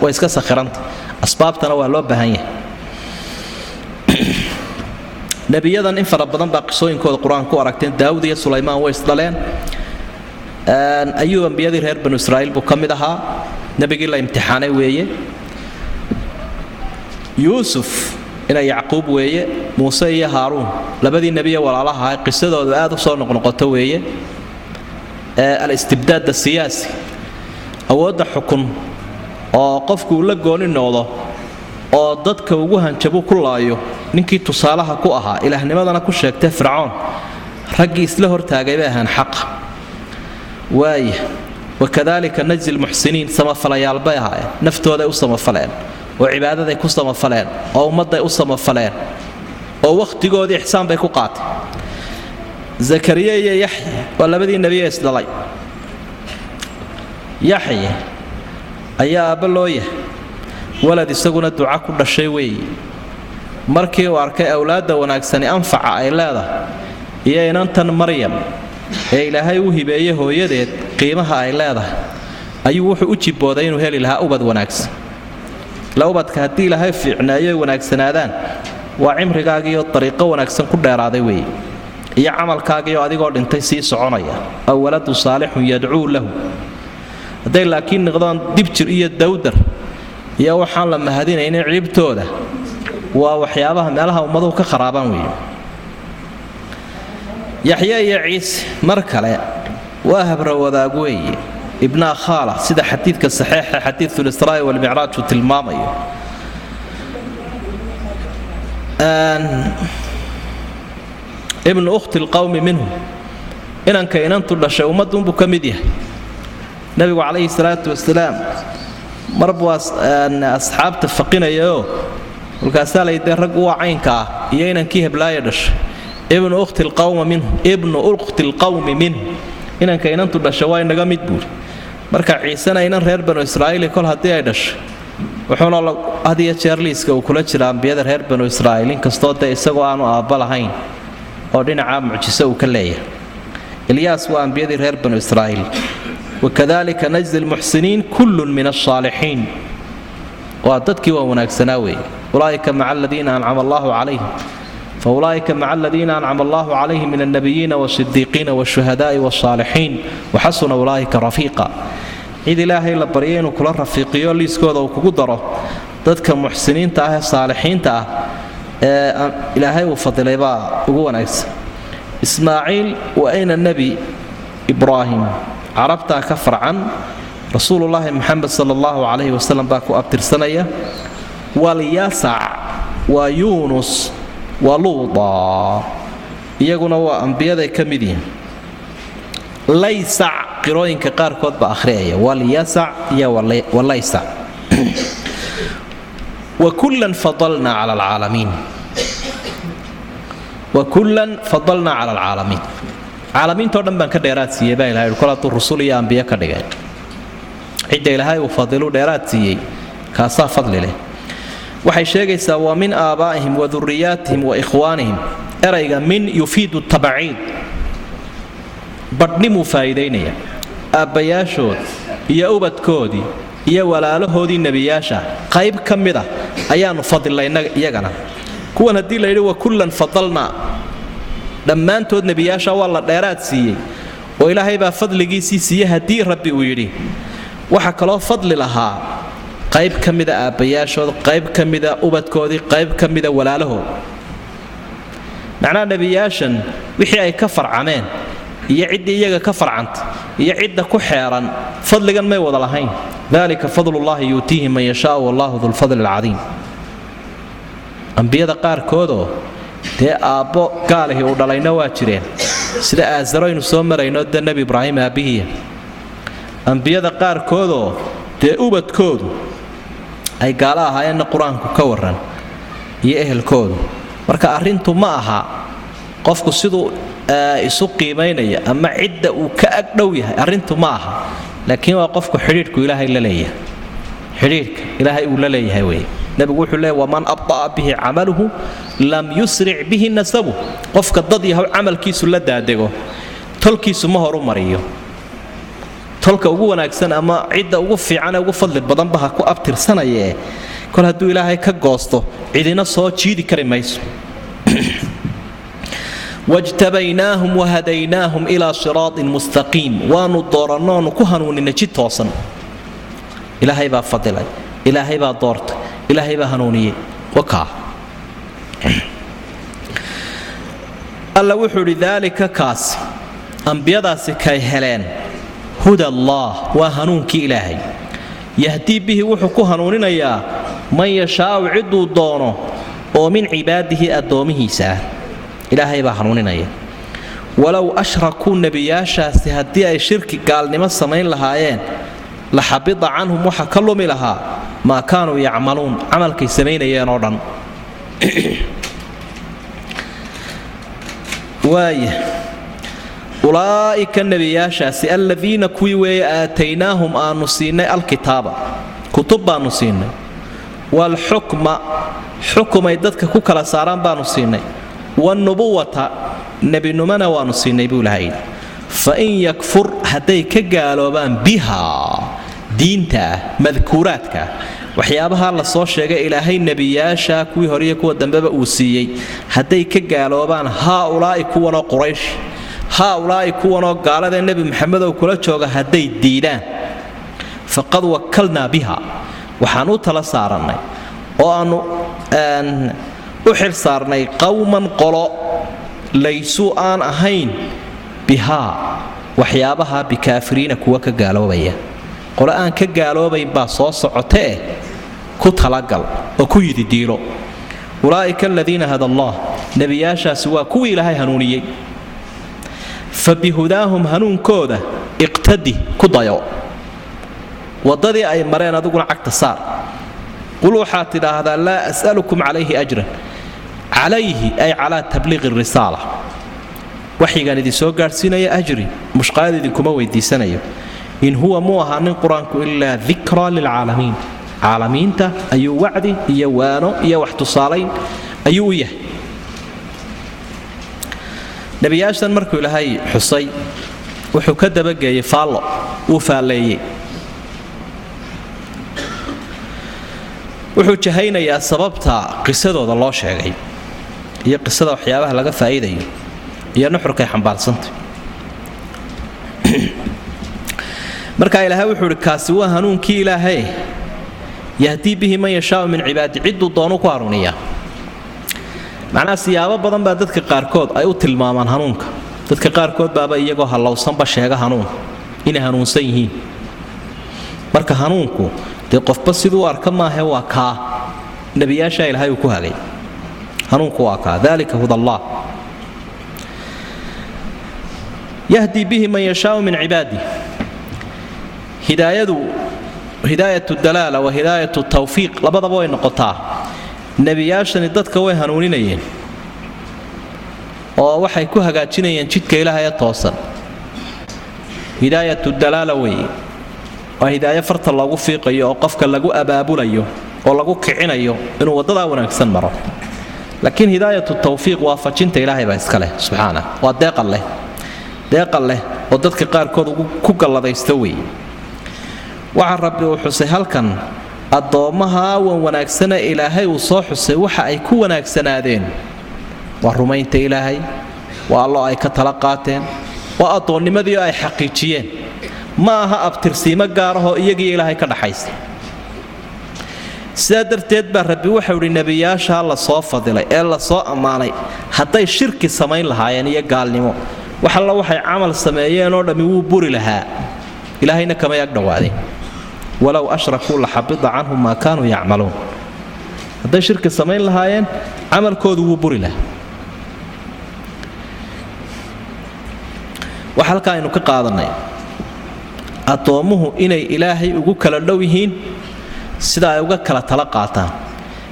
Way iska sakhiranta. Asbaabtana waa loo baahan yahay. Nebiyadan in fara badan baa qisooyinkooda qur'aan ku aragteen daawud iyo sulaymaan way isdhaleen ayuu ambiyadii reer banu israa'iil buu ka mid ahaa. Nebigii la imtixaanay weeye. Yuusuf ina yacquub weeye muuse iyo haaruun labadii nebiye walaalaha ahay qisadoodu aad u soo noqnoqoto weeye alistibdaad asiyaasi awoodda xukun oo qofku uu la gooni noqdo oo dadka ugu hanjabu ku laayo ninkii tusaalaha ku ahaa ilaahnimadana ku sheegtay fircoon raggii isla hortaagay bay ahaan xaqa. Waaya wakadalika najzi lmuxsiniin samafalayaal bay ahaayeen naftooday u samafaleen oo cibaadaday ku samafaleen oo ummadday u samafaleen oo wakhtigoodii ixsaan bay ku qaatay zakariya iyo yaxya. Waa labadii nebiye isdhalay yaxya ayaa aabba loo yahay walad isaguna duca ku dhashay weeye markii uu arkay awlaadda wanaagsani anfaca ay leedahay iyo inantan maryam ee ilaahay u hibeeye hooyadeed qiimaha ay leedahay ayuu wuxuu u jibbooday inuu heli lahaa ubad wanaagsan. Ila ubadka haddii ilaahay fiicneeyo ay wanaagsanaadaan waa cimrigaagiioo dariiqo wanaagsan ku dheeraaday weeye iyo camalkaagiioo adigoo dhintay sii soconaya. Aw waladun saalixun yadcuu lahu. Hadday laakiin niqdaan dibjir iyo dawdar iyo waxaan la mahadinaynin ciribtooda waa waxyaabaha meelaha ummaduhu ka kharaabaan weeye yaxya iyo ciise mar kale waa habra wadaag weeye ibnaa khaala sida xadiidka saxiixa xadiidu lisraa'i walmicraaj uu tilmaamayo ibnu ukhti lqawmi minhum. Inanka inantu dhashay ummadduunbuu ka mid yahay. Nebigu calayhi salaatu wasalaam mar buu asxaabta faqinayaoo kolkaasaa laydee raggu waa caynka ah iyo inankii heblaaya dhashay. Ibnu ukhti lqawma minhu ibnu ukhti lqawmi minhu inanka inantu dhashay waa inaga mid buuri. Marka ciisena inan reer banu israa'iili kol haddii ay dhashay wuxuuna had iyo jeer liiska uu kula jira ambiyada reer banu israa'iil inkastoo dee isagoo aanu aabba lahayn oo dhinaca mucjiso uu ka leeyahay. Ilyaas waa ambiyadii reer banu israa'iil. Wakadalika najzi lmuxsiniin kullun min alsaalixiin waa dadkii waa wanaagsanaa weeye. Ulaa'ika maca aladiina ancama allahu calayhim. Faulaa'ika maca aladiina ancama allahu calayhim min alnabiyiina wasidiiqiina washuhadaai wasaalixiin waxasuna ulaa'ika rafiiqa. Cid ilaahay la barya inuu kula rafiiqiyo liiskooda uu kugu daro dadka muxsiniinta ah ee saalixiinta ah ee ilaahay uu fadilay baa ugu wanaagsan. Ismaaciil wa ayna nebi ibraahim? Carabtaa ka farcan rasuulullaahi maxamed sala allahu calayhi wasalam baa ku abtirsanaya walyasac waa yuunus waa luuda iyaguna waa ambiyaday ka mid yihiin. Laysac qirooyinka qaarkood baa akhriyaya walyasac iyo walaysac wakullan fadalnaa cala alcaalamiin wakullan fadalnaa cala alcaalamiin caalamiintao dhan baan ka dheeraad siiyey baa ilahay kol rusul iyo ambiyo ka dhigay. Cidda ilaahay uu fadilu dheeraad siiyey kaasaa fadli leh. Waxay sheegaysaa wa min aabaa'ihim wa duriyaatihim wa ikhwaanihim erayga min yufiidu tabaciid badhnimuu faa'iidaynaya. Aabbayaashood iyo ubadkoodii iyo walaalahoodii nebiyaasha qayb ka mid a ayaannu fadilnay iyagana kuwan haddii la yidhi wa kullan fadalnaa dhammaantood nebiyaasha waa la dheeraad siiyey. Oo ilaahay baa fadligiisii siiye haddii rabbi uu yidhi waxa kaloo fadli lahaa. Qayb ka mida aabbayaashood qayb ka mida ubadkoodii qayb ka mida walaalahood. Macnaha nebiyaashan wixii ay ka farcameen iyo ciddii iyaga ka farcanta iyo cidda ku xeeran fadligan may wada lahayn. Dalika fadlullahi yuutiihi man yashaau wallahu dulfadli alcadiim ambiyada qaarkoodoo dee aabbo gaalihii uu dhalayna waa jireen. Sida aasaraynu soo marayno dee nebi ibraahim aabbihiiya ambiyada qaarkoodoo dee ubadkoodu ay gaalo ahaayeenna qur'aanku ka waran iyo ehelkoodu. Marka arrintu ma aha qofku siduu isu qiimaynaya ama cidda uu ka agdhow yahay arrintu ma aha. Laakiin waa qofku xidhiidhku ilaahay la leeyahay xidhiidhka ilaahay uu la leeyahay weye nebigu wuxuu leeyahy waman abda'a bihi camaluhu lam yusric bihi nasabu. Qofka dad yahow camalkiisu la daadego tolkiisu ma horu mariyo. Tolka ugu wanaagsan ama cidda ugu fiican ee ugu fadli badanba ku abtirsanayee kol hadduu ilaahay ka goosto cidina soo jiidi kari mayso. Wajtabaynaahum wahadaynaahum ilaa siraatin mustaqiim waanu doorannoonu ku hanuuninay jid toosan ilaahay baa fadilay. Ilaahay baa doortay. Ilaahay baa hanuuniyey alla wuxuu idhi daalika kaasi ambiyadaasi kay heleen. Huda allaah waa hanuunkii ilaahay. Yahdii bihi wuxuu ku hanuuninayaa man yashaau cidduu doono oo min cibaadihi addoomihiisa. Ah ilaahay baa hanuuninaya. Walow ashrakuu nebiyaashaasi haddii ay shirki gaalnimo samayn lahaayeen la xabida canhum waxa ka lumi lahaa maa kaanuu yacmaluun camalkay samaynayeen oo dhan. Waaya ulaa'ika nebiyaashaasi alladiina kuwii weeye aataynaahum aanu siinay alkitaaba kutub baanu siinay waalxukma xukumay dadka ku kala saaraan baanu siinay wanubuwata nebinimona waanu siinay buu lahay fa in yakfur hadday ka gaaloobaan biha diinta ah madkuuraadka ah waxyaabaha la soo sheegay ilaahay nebiyaasha kuwii horiyo kuwa dambeba uu siiyey. Hadday ka gaaloobaan haaulaa'i kuwanoo quraysh haaulaa'i kuwanoo gaaladae nebi maxamedow kula jooga hadday diidaan. Faqad wakalnaa biha waxaan u tala saarannay oo aannu u xil saarnay qowman qolo laysuu aan ahayn bihaa. Waxyaabaha bikaafiriina kuwa ka gaaloobaya qolo aan ka gaaloobayn baa soo socotaeh ku talagal oo ku yidi diilo. Ulaa'ika aladiina hada allah nebiyaashaasi waa kuwii ilaahay hanuuniyey. Fa bihudaahum hanuunkooda iqtadi ku dayo. Waddadii ay mareen adiguna cagta saar. Qul waxaad tidhaahdaa laa as'alukum calayhi ajran. Calayhi ay calaa tabliiqi risaala. Waxyigaan idin soo gaadhsiinaya ajri mushqaayad idinkuma weydiisanayo in huwa muu ahaanin qur'aanku ilaa dikraa lilcaalamiin caalamiinta ayuu wacdi iyo waano iyo wax tusaalayn ayuu u yahay nebiyaashan markuu ilaahay xusay wuxuu ka dabageeyey faallo uu faalleeyey wuxuu jahaynayaa sababta qisadooda loo sheegay iyo qisada waxyaabaha laga faa'iidayo iyo nuxurkay xambaarsantay markaa ilaahay wuxuu ihi kaasi waa hanuunkii ilaahay. Yahdii bihi man yashaau min cibaadi cidduu doonu ku hanuuniyaa macnaha siyaabo badan baa dadka qaarkood ay u tilmaamaan hanuunka. Dadka qaarkood baaba iyagoo hallowsanba sheega hanuun inay hanuunsan yihiin. Marka hanuunku dee qofba siduu arka maahe waa kaa. Nebiyaashaa ilaahay uu ku hagay. Hanuunku waa kaa. Dalika hudallah yahdii bihi man yashaau min cibaadi hidaayadu hidaayatu dalaala wa hidaayatu tawfiiq labadaba way noqotaa. Nebiyaashani dadka way hanuuninayeen. Oo waxay ku hagaajinayeen jidka ilaahay ee toosan. Hidaayatu dalaala weeye waa hidaayo farta loogu fiiqayo oo qofka lagu abaabulayo oo lagu kicinayo inuu waddadaa wanaagsan maro. Laakiin hidaayatu tawfiiq waafajinta ilaahay baa iska leh subxaana. Waa deeqan leh. Deeqan leh oo dadka qaarkood ku galladaysta weeye waxa rabbi uu xusay halkan. Addoommaha wan wanaagsane ilaahay uu soo xusay. Waxa ay ku wanaagsanaadeen. Waa rumaynta ilaahay. Waa allo ay ka tala qaateen. Waa addoonnimadii ay xaqiijiyeen. Ma aha abtirsiimo gaarahoo iyagiiyo ilaahay ka dhaxaysa sidaa darteed baa rabbi waxau idhi nebiyaashaa la soo fadilay ee la soo ammaanay hadday shirki samayn lahaayeen iyo gaalnimo wax alla waxay camal sameeyeenoo dhammi wuu buri lahaa. Ilaahayna kamay ag dhowaadeen walow ashrakuu la xabida canhum maa kaanuu yacmaluun. Hadday shirki samayn lahaayeen camalkoodu wuu buri lahaa. Waxa halkaa aynu ka qaadanay addoommuhu inay ilaahay ugu kala dhow yihiin sida ay uga kala tala qaataan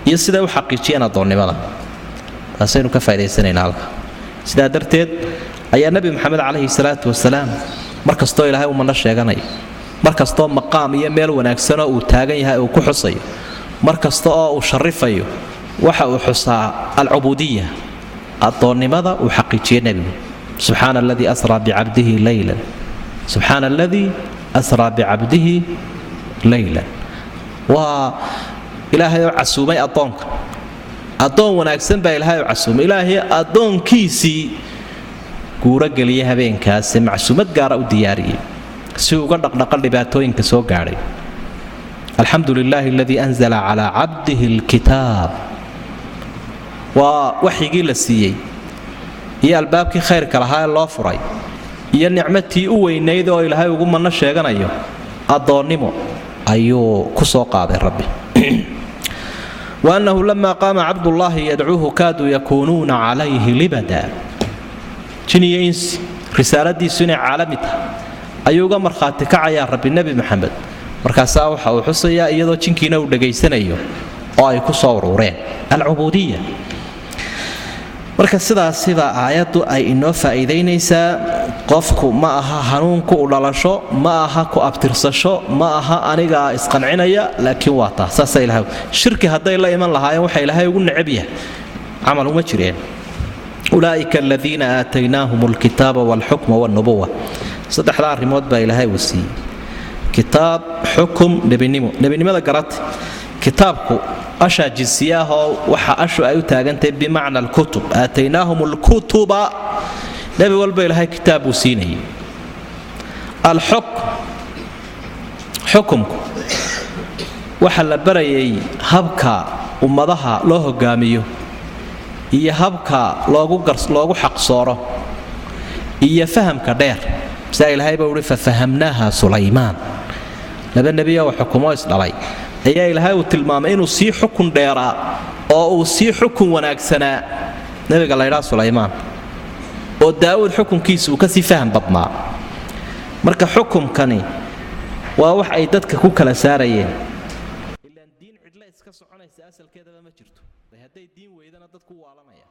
iyo siday u xaqiijiyeen addoonnimada. Taasaynu ka faaidaysanaynaa halka. Sidaa darteed ayaa nebi maxamed calayhi salaatu wasalaam mar kastoo ilaahay uu manno sheeganayo mar kastoo maqaam iyo meel wanaagsanoo uu taagan yahay uu ku xusayo. Mar oo uu sharifayo waxa uu xusaa alcubuudiya addoonnimada uu xaqiijiyey nebigu. Subxaana aladii asraa bicabdihi leylan subxaana aladii asraa bicabdihi leylan waa ilaahay oo casuumay addoonka. Addoon wanaagsan baa ilaahay oo casuumay. Ilaahay addoonkiisii guurogeliya habeenkaase macsuumad gaara u diyaariyey si uga dhaqdhaqa dhibaatooyinka soo gaadhay alxamdu lilaahi aladii anzala calaa cabdihi alkitaab. Waa waxyigii la siiyey iyo albaabkii khayrka lahaa ee loo furay iyo nicmatii u weynayd oo ilaahay ugu manno sheeganayo addoonnimo ayuu ku soo qaaday rabbi. Waannahu lama qaama cabdullaahi yadcuuhu kaaduu yakuunuuna calayhi libada. Jin iyo insi risaaladiisu inay caalami tahay ayuu uga markhaati kacayaa rabbi nebi maxamed. Markaasaa waxa uu xusayaa iyadoo jinkiina uu dhegaysanayo oo ay ku soo uruureen alcubuudiya marka sidaasiba aayaddu ay inoo faa'iidaynaysaa qofku ma aha hanuunku u dhalasho ma aha ku abtirsasho ma aha anigaa isqancinaya laakiin waa taa saasa ilahay shirki hadday la iman lahaayeen waxa ilaahay ugu necab yahay. Camal uma jireen. Ulaa'ika aladiina aataynaahum alkitaaba walxukma walnubuwa saddexdaa arrimood baa ilaahay uu kitaab xukum nebinimo. Nebinimada garata kitaabku ashaa jinsiye ah oo waxa ashu ay u taagantahay bimacna alkutub aataynaahum alkutuba nebi walba ilaahay kitaab buu siinayay alxukm xukumku waxa la barayay habka ummadaha loo hogaamiyo iyo habka loogu xaqsooro iyo fahamka dheer sidaa ilaahay baa uhi fafahamnaaha sulaymaan. Laba nebiyo xukumo isdhalay. Ayaa ilaahay uu tilmaamay inuu sii xukun dheeraa oo uu sii xukun wanaagsanaa. Nebiga laydhaa sulaymaan oo daa'uud xukunkiisa uu ka sii faham badnaa. Marka xukumkani waa wax ay dadka ku kala saarayeen. Ilaan diin cidle iska soconaysa asalkeedaba ma jirto. Hadday diin weydana dadku waalanaya.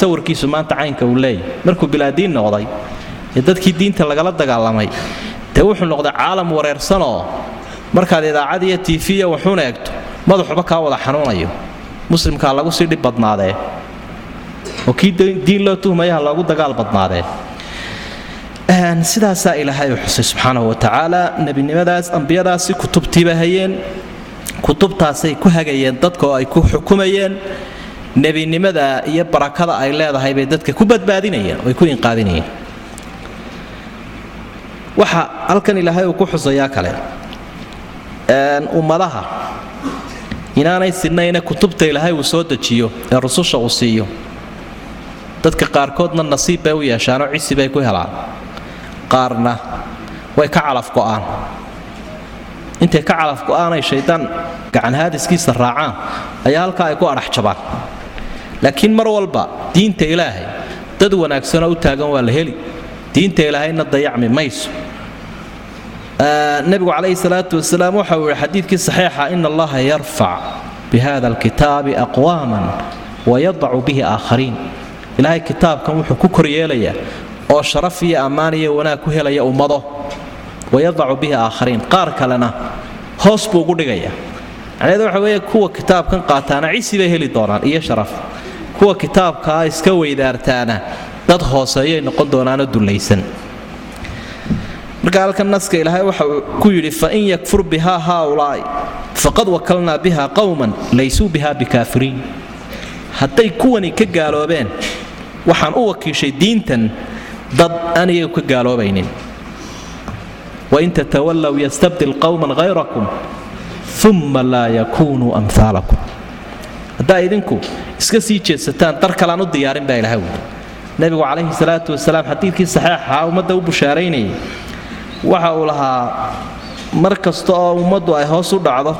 Sawirkiisu maanta caynka uu leeyahy markuu bilaadiin noqday ee dadkii diinta lagala dagaalamay. Dee wuxuu noqday caalam wareersanoo markaad idaacad iyo tiifiya waxuuna egto madaxuba kaa wada xanuunayo. Muslimkaa lagu sii dhib badnaadee? Oo kii diin loo tuhmayaha loogu dagaal badnaadee? Sidaasaa ilaahay u xusay subxaanahu watacaala nebinimadaas ambiyadaasi kutubtiiba hayeen kutubtaasay ku hagayeen dadka oo ay ku xukumayeen nebinimada iyo barakada ay leedahay bay dadka ku badbaadinayeen oo ay ku inqaadinayeen waxa halkan ilaahay uu ku xusayaa kale. Ummadaha. Inaanay sinayna kutubta ilaahay uu soo dejiyo ee rususha uu siiyo. Dadka qaarkoodna nasiib bay u yeeshaanoo cisi bay ku helaan. Qaarna way ka calaf go'aan. Intay ka calaf go'aanay shaydaan gacanhaadiskiisa raacaan ayaa halkaa ay ku adhax jabaan. Laakiin mar walba diinta ilaahay dad wanaagsanoo u taagan waa la heli diinta ilaahayna dayacmi mayso. Nebigu calayhi salaatu wasalaam waxa uu yihi xadiidkii saxiixa ina allaha yarfac bihada alkitaabi aqwaaman wayadacu bihi aakhariin. Ilaahay kitaabkan wuxuu ku koryeelayaa oo sharaf iyo ammaan iyo wanaag ku helaya ummado. Wayadacu bihi aakhariin qaar kalena hoos buu ugu dhigaya macnaheedu waxa weeye kuwa kitaabkan qaataana cisi bay heli doonaan iyo sharaf. Kuwa kitaabkaa iska weydaartaana dad hooseeyay noqon doonaanoo dullaysan marka halkan naska ilaahay waxa ku yidhi fain yakfur biha haaulaa'i faqad wakalnaa biha qowman laysuu biha bikaafiriin hadday kuwani ka gaaloobeen waxaan u wakiishay diintan dad aan iyagu ka gaaloobaynin. Wain tatawallow yastabdil qowman hayrakum uma laa yakuunuu amhaalakum haddaa idinku iska sii jeedsataan dar kalean u diyaarin baa ilahay wuli nebigu calayhi salaatu wasalaam xadiidkii saxeexaha ummadda u bushaaraynayay waxa uu lahaa mar kasta oo ummaddu ay hoos u dhacdo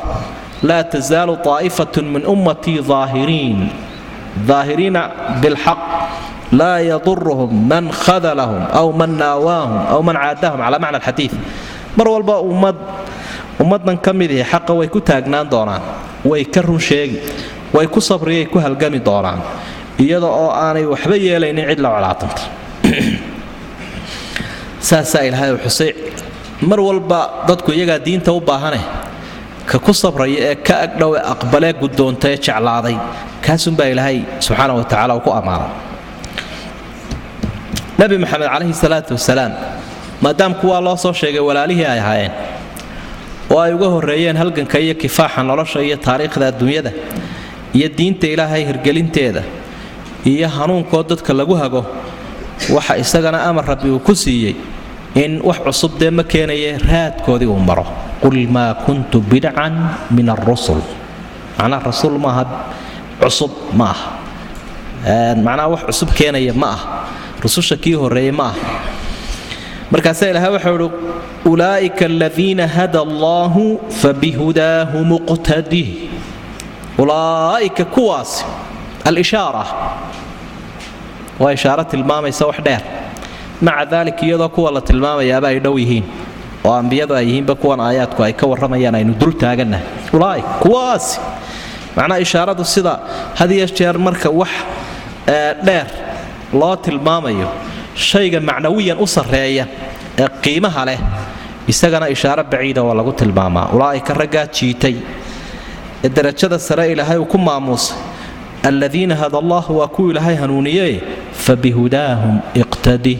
laa tasaalu طaa'ifatun min ummatii daahiriin daahiriina bilxaq laa yaduruhum man khadalahum aw man naawaahum aw man caadahum. Cala macna alxadiid. Mar walba ummad ummaddan ka midihi xaqa way ku taagnaan doonaan way ka run sheegi way ku sabriyay ku halgami doonaan iyada oo aanay waxba yeelaynin cid la colaatanta saasaa ilaahay xusay. Mar walba dadku iyagaa diinta u baahane ka ku sabraya ee ka agdhow ee aqbalee guddoonta ee jeclaaday. Kaasunbaa ilaahay subxaana wa tacala uu ku ammaanay. Nabi maxamed calayhi salaatu wasalaam maadaam kuwaa loo soo sheegay walaalihii ay ahaayeen oo ay uga horreeyeen halganka iyo kifaaxa nolosha iyo taariikhda adduunyada iyo diinta ilaahay hirgelinteeda iyo hanuunkoo dadka lagu hago waxa isagana amar rabbi uu ku siiyey in wax cusub dee ma keenaye raadkoodii uu maro. Qul maa kuntu bidcan min arusul macnaa rasuul maaha cusub ma aha. Macnaha wax cusub keenaya ma ah rususha kii horreeyey ma ah markaasaa ilahay waxau uhi ulaa'ika aladiina hada allaahu fabihudaahu muqtadih ulaa'ika kuwaasi alishaara waa ishaaro tilmaamaysa wax dheer. maca daalik iyadoo kuwa la tilmaamayaaba ay dhow yihiin. Oo ambiyadu ay yihiinba kuwan aayaadku ay ka warramayaan aynu dul taagannahay ulaa'ika kuwaasi macnaha ishaaradu sida had jeer marka wax dheer loo tilmaamayo shayga macnawiyan u sarreeya ee qiimaha leh isagana ishaaro baciida waa lagu tilmaamaa. Ulaa'ika raggaa jiitay. Ee darajada sare ilaahay uu ku maamuusay aladiina hada allah waa kuwa ilaahay hanuuniye fabihudaahum iqtadi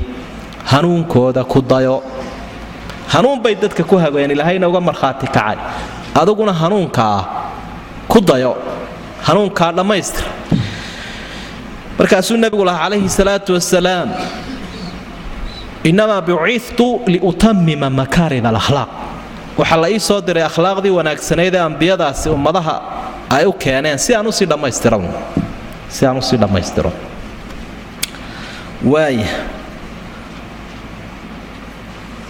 hanuunkooda ku dayo hanuun bay dadka ku hageen ilaahayna uga markhaati kacay aduguna hanuunkaa ku dayo hanuunkaa dhammaystir markaasuu nebigu lahaa calayhi salaatu wasalaam innamaa bucitu liutamima makaarim alakhlaaq waxaa la ii soo diray akhlaaqdii wanaagsanayd ee ambiyadaasi ummadaha ay u keeneen si aan u sii dhammaystiro si aan u sii dhammaystiro waaya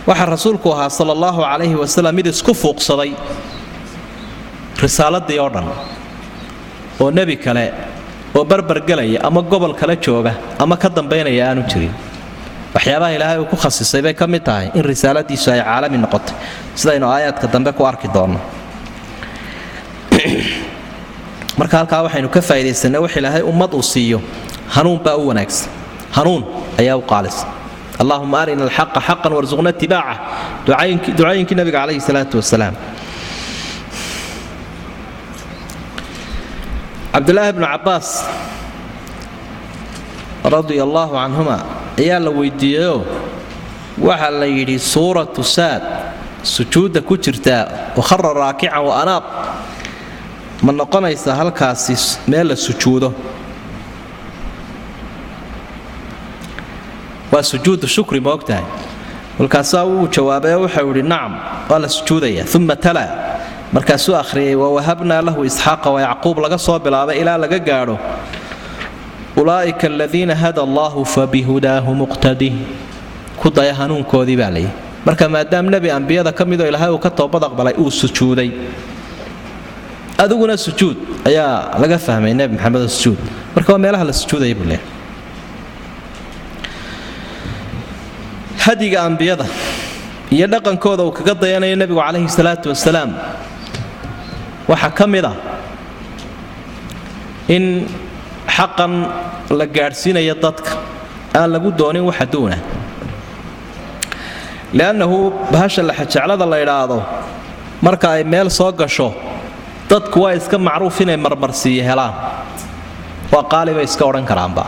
waxaa rasuulku ahaa sala allahu calayhi wasalam mid isku fuuqsaday risaaladii oo dhan oo nebi kale oo barbargelaya ama gobol kale jooga ama ka dambaynaya aanu jirin. Waxyaabaha ilaahay uu ku khasisay bay ka mid tahay in risaaladiisu ay caalami noqotay. Sidaynu aayaadka dambe ku arki doonno marka halkaa waxaynu ka faa'idaysanay wax ilaahay ummad uu siiyo. Hanuun baa u wanaagsan. Hanuun ayaa u qaalisan allahuma arina alxaqa xaqan warsuqna itibaaca ducooyinkii nabiga calayhi salaatu wasalaam cabdulaahi bnu cabbaas radia allaahu canhuma ayaa la weydiiyeyoo waxaa la yidhi suuratu saad sujuudda ku jirtaa wakhara raakican wa anaaq ma noqonaysaa halkaasi meel la sujuudo? Waa sujuudu shukri ma ogtahay? Kolkaasaa wuu jawaabayoo waxau yidhi nacam waa la sujuudaya. Uma tala. Markaasuu akhriyay wawahabnaa lahu isxaaqa wayacquub laga soo bilaabay ilaa laga gaadho. Ulaa'ika aladiina hada allaahu fabihudaahu muqtadi. Ku daya hanuunkoodii baa layidhi marka maadaam nebi ambiyada ka midoo ilaahay uu ka toobad aqbalay uu sujuuday adiguna sujuud. Ayaa laga fahmay nebi maxamedoo sujuud. Marka waa meelaha la sujuudaya buu leehay hadiga ambiyada iyo dhaqankooda uu kaga dayanayo nebigu calayhi salaatu wasalaam waxaa ka mid ah in xaqan la gaadhsiinayo dadka aan lagu doonin wax adduuna liannahu bahasha laxajeclada la idhaahdo marka ay meel soo gasho dadku waa iska macruuf inay marmarsiiyo helaan. Waa qaali bay iska odhan karaanba.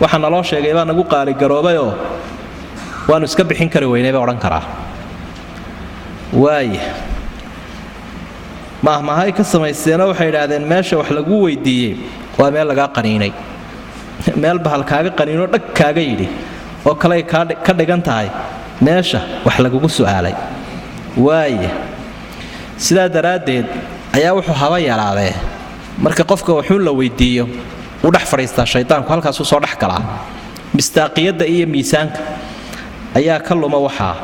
Waxa naloo sheegay baa nagu qaaligaroobayoo waannu iska bixin kari weynay bay odhan karaa. Waaya maahmahay ka samaysteenoo waxay idhaahdeen meesha wax lagu weydiiyey waa meel lagaa qaniinay. Meel bahal kaaga qaniinoo dhag kaaga yidhi oo kaley ka dhigan tahay meesha wax lagugu su'aalay. Waaya sidaa daraaddeed ayaa wuxuu haba yaraadee. Marka qofka waxuun la weydiiyo u dhex fadhiistaa shaydaanku halkaasuu soo dhex galaa. Mistaaqiyadda iyo miisaanka ayaa ka luma waxaa.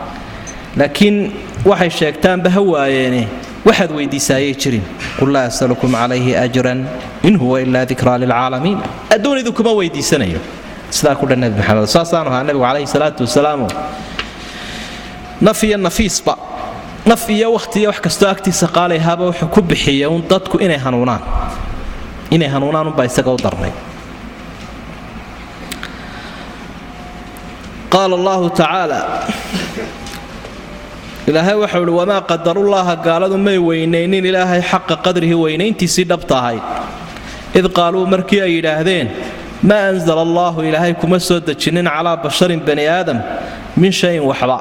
Laakiin waxay sheegtaanba ha waayeene waxaad weydiisaayay jirin. Qul laa asalukum calayhi ajran in huwa ilaa dikraa lilcaalamiin. Adduunidu kuma weydiisanayo. Sidaa ku dhan nebi maxamed saasaanu ahaa nebigu calayhi salaatu wasalaamo naf nafiisba naf iyo wakhti iyo wax kastoo agtiisa qaalayhaaba wuxuu ku bixiya un dadku inay hanuunaan. Inay hanuunaan unbaa isaga u darnay. Qaala allahu tacaala ilaahay waxau ihi wamaa qadarullaaha gaaladu may weynaynin ilaahay xaqa qadrihi weynayntiisii dhabta ahayd id qaaluu markii ay yidhaahdeen maa anzala allaahu ilaahay kuma soo dejinin calaa basharin bani aadam min shayin waxba.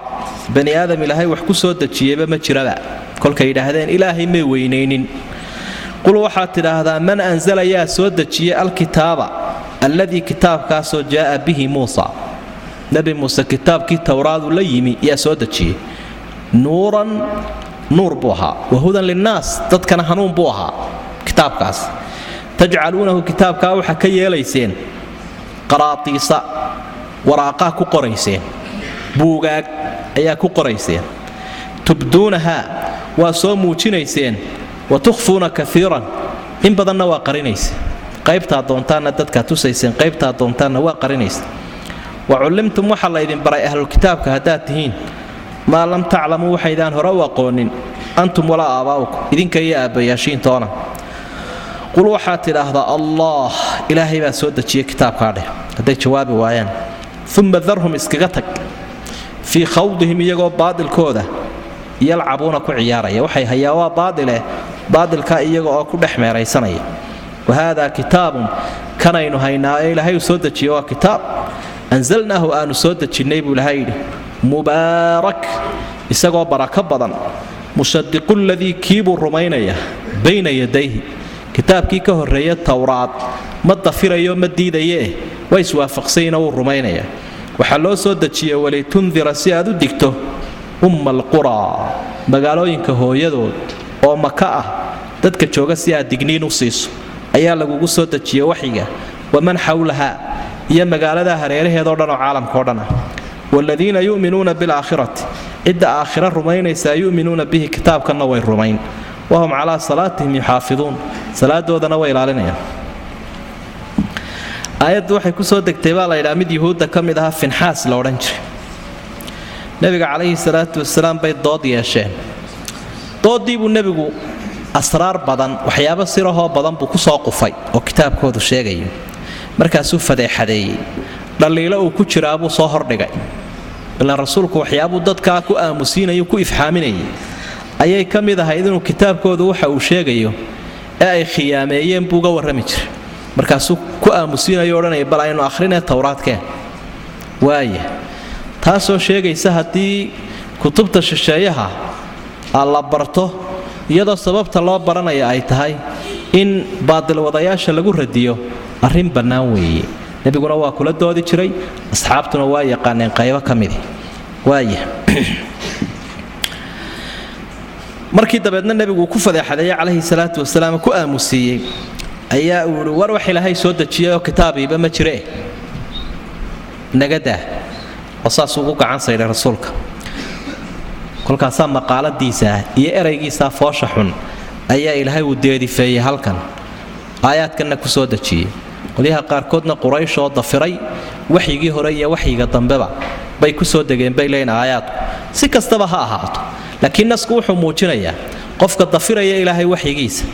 Bani aadam ilaahay wax ku soo dejiyeyba ma jiraba. Kolkay yidhaahdeen ilaahay may weynaynin qul waxaad tidhaahdaa man anzala yaa soo dejiyey alkitaaba alladii kitaabkaasoo jaaa bihi muusa. Nebi muuse kitaabkii towraadu la yimi yaa soo dejiyey. Nuuran nuur buu ahaa. Wahudan linnaas dadkana hanuun buu ahaa kitaabkaas. Tajcaluunahu kitaabkaa waxaa ka yeelayseen qaraatiisa waraaqaa ku qorayseen buugaag ayaa ku qorayseen tubduunahaa waa soo muujinayseen wa tukhfuuna kaiiran in badanna waa qarinayseen qaybtaa doontaanna dadkaa tusayseen qaybtaa doontaanna waa qarinayseen wa cullimtum waxaa laydin baray ahlulkitaabka haddaad tihiin maa lam taclamuu waxaydaan hore u aqoonin antum walaa aabaa'ukum idinka iyo aabbayaashiintoona qul waxaad tidhaahdaa allah ilaahay baa soo dejiyey kitaabkaa dheh. Hadday jawaabi waayaan. Uma darhum iskaga tag fii khawdihim iyagoo baadilkooda yalcabuuna ku ciyaaraya. Waxay hayaa waa baadile baadilka iyaga oo ku dhex meeraysanaya. Wa kitaabun kanaynu haynaa ee ilaahay uu soo dejiye waa kitaab. Anzalnaahu aanu soo dejinnay buu ilahay yidhi. Mubaarak isagoo barako badan. Mushadiqu ladii kiibuu rumaynaya bayna yadayhi. Kitaabkii ka horreeya towraad ma dafirayo ma diidayeeh waa iswaafaqsayna wuu rumaynaya waxaa loo soo dejiye walitundira si aad u digto umma alquraa magaalooyinka hooyadood oo maka ah. Dadka jooga si aad digniin u siiso. Ayaa lagugu soo dejiye waxyiga. Waman xawlaha iyo magaalada hareeraheedoo dhan oo caalamkao dhan ah. Waaladiina yu'minuuna bilaakhirati cidda aakhira rumaynaysaa yu'minuuna bihi kitaabkanna way rumayn. Wahum calaa salaatihim yuxaafiduun. Salaadoodana way ilaalinayaan aayaddu waxay ku soo degtay baa laydhaa mid yuhuudda ka mid ahaa finxaas la odhan jiray. Nebiga calayhi salaatu wasalaam bay dood yeesheen. Dooddii buu nebigu asraar badan waxyaabo sirahoo badan buu ku soo qufay oo kitaabkoodu sheegayo markaasuu fadeexadeeyey dhaliilo uu ku jiraabuu soo hordhigay ilaan rasuulku waxyaabuu dadkaa ku aamusiinayo ku ifxaaminayay ayay ka mid ahayd inuu kitaabkoodu waxa uu sheegayo ee ay khiyaameeyeen buu uga warrami jiray markaasuu ku aamusiinayo odhanaya bal aynu akhrinee towraadkeen waaya taasoo sheegaysa haddii kutubta shisheeyaha la barto iyadoo sababta loo baranaya ay tahay in baadilwadayaasha lagu radiyo arrin bannaan weeye. Nebiguna waa kula doodi jiray asxaabtuna waa yaqaaneen qaybo ka midi waaya markii dabeedna nebigu ku fadeexadeeyey calayhi salaatu wasalaam ku aamusiiyey ayaa uu war wax ilaahay soo dejiyay oo kitaabiiba ma jire. Nagadaa oo saasuu ugu gacan saydhay rasuulka. Kolkaasaa maqaaladiisaa iyo eraygiisaa foosha xun ayaa ilaahay uu deedifeeyey halkan. Aayaadkanna ku soo dejiyey. Qolyaha qaarkoodna quraysh oo dafiray waxyigii hore iyo waxyiga dambeba bay ku soo degeen bay leeyiin aayaadku. Si kastaba ha ahaato laakiin nasku wuxuu muujinayaa qofka dafiraya ilaahay waxyigiisa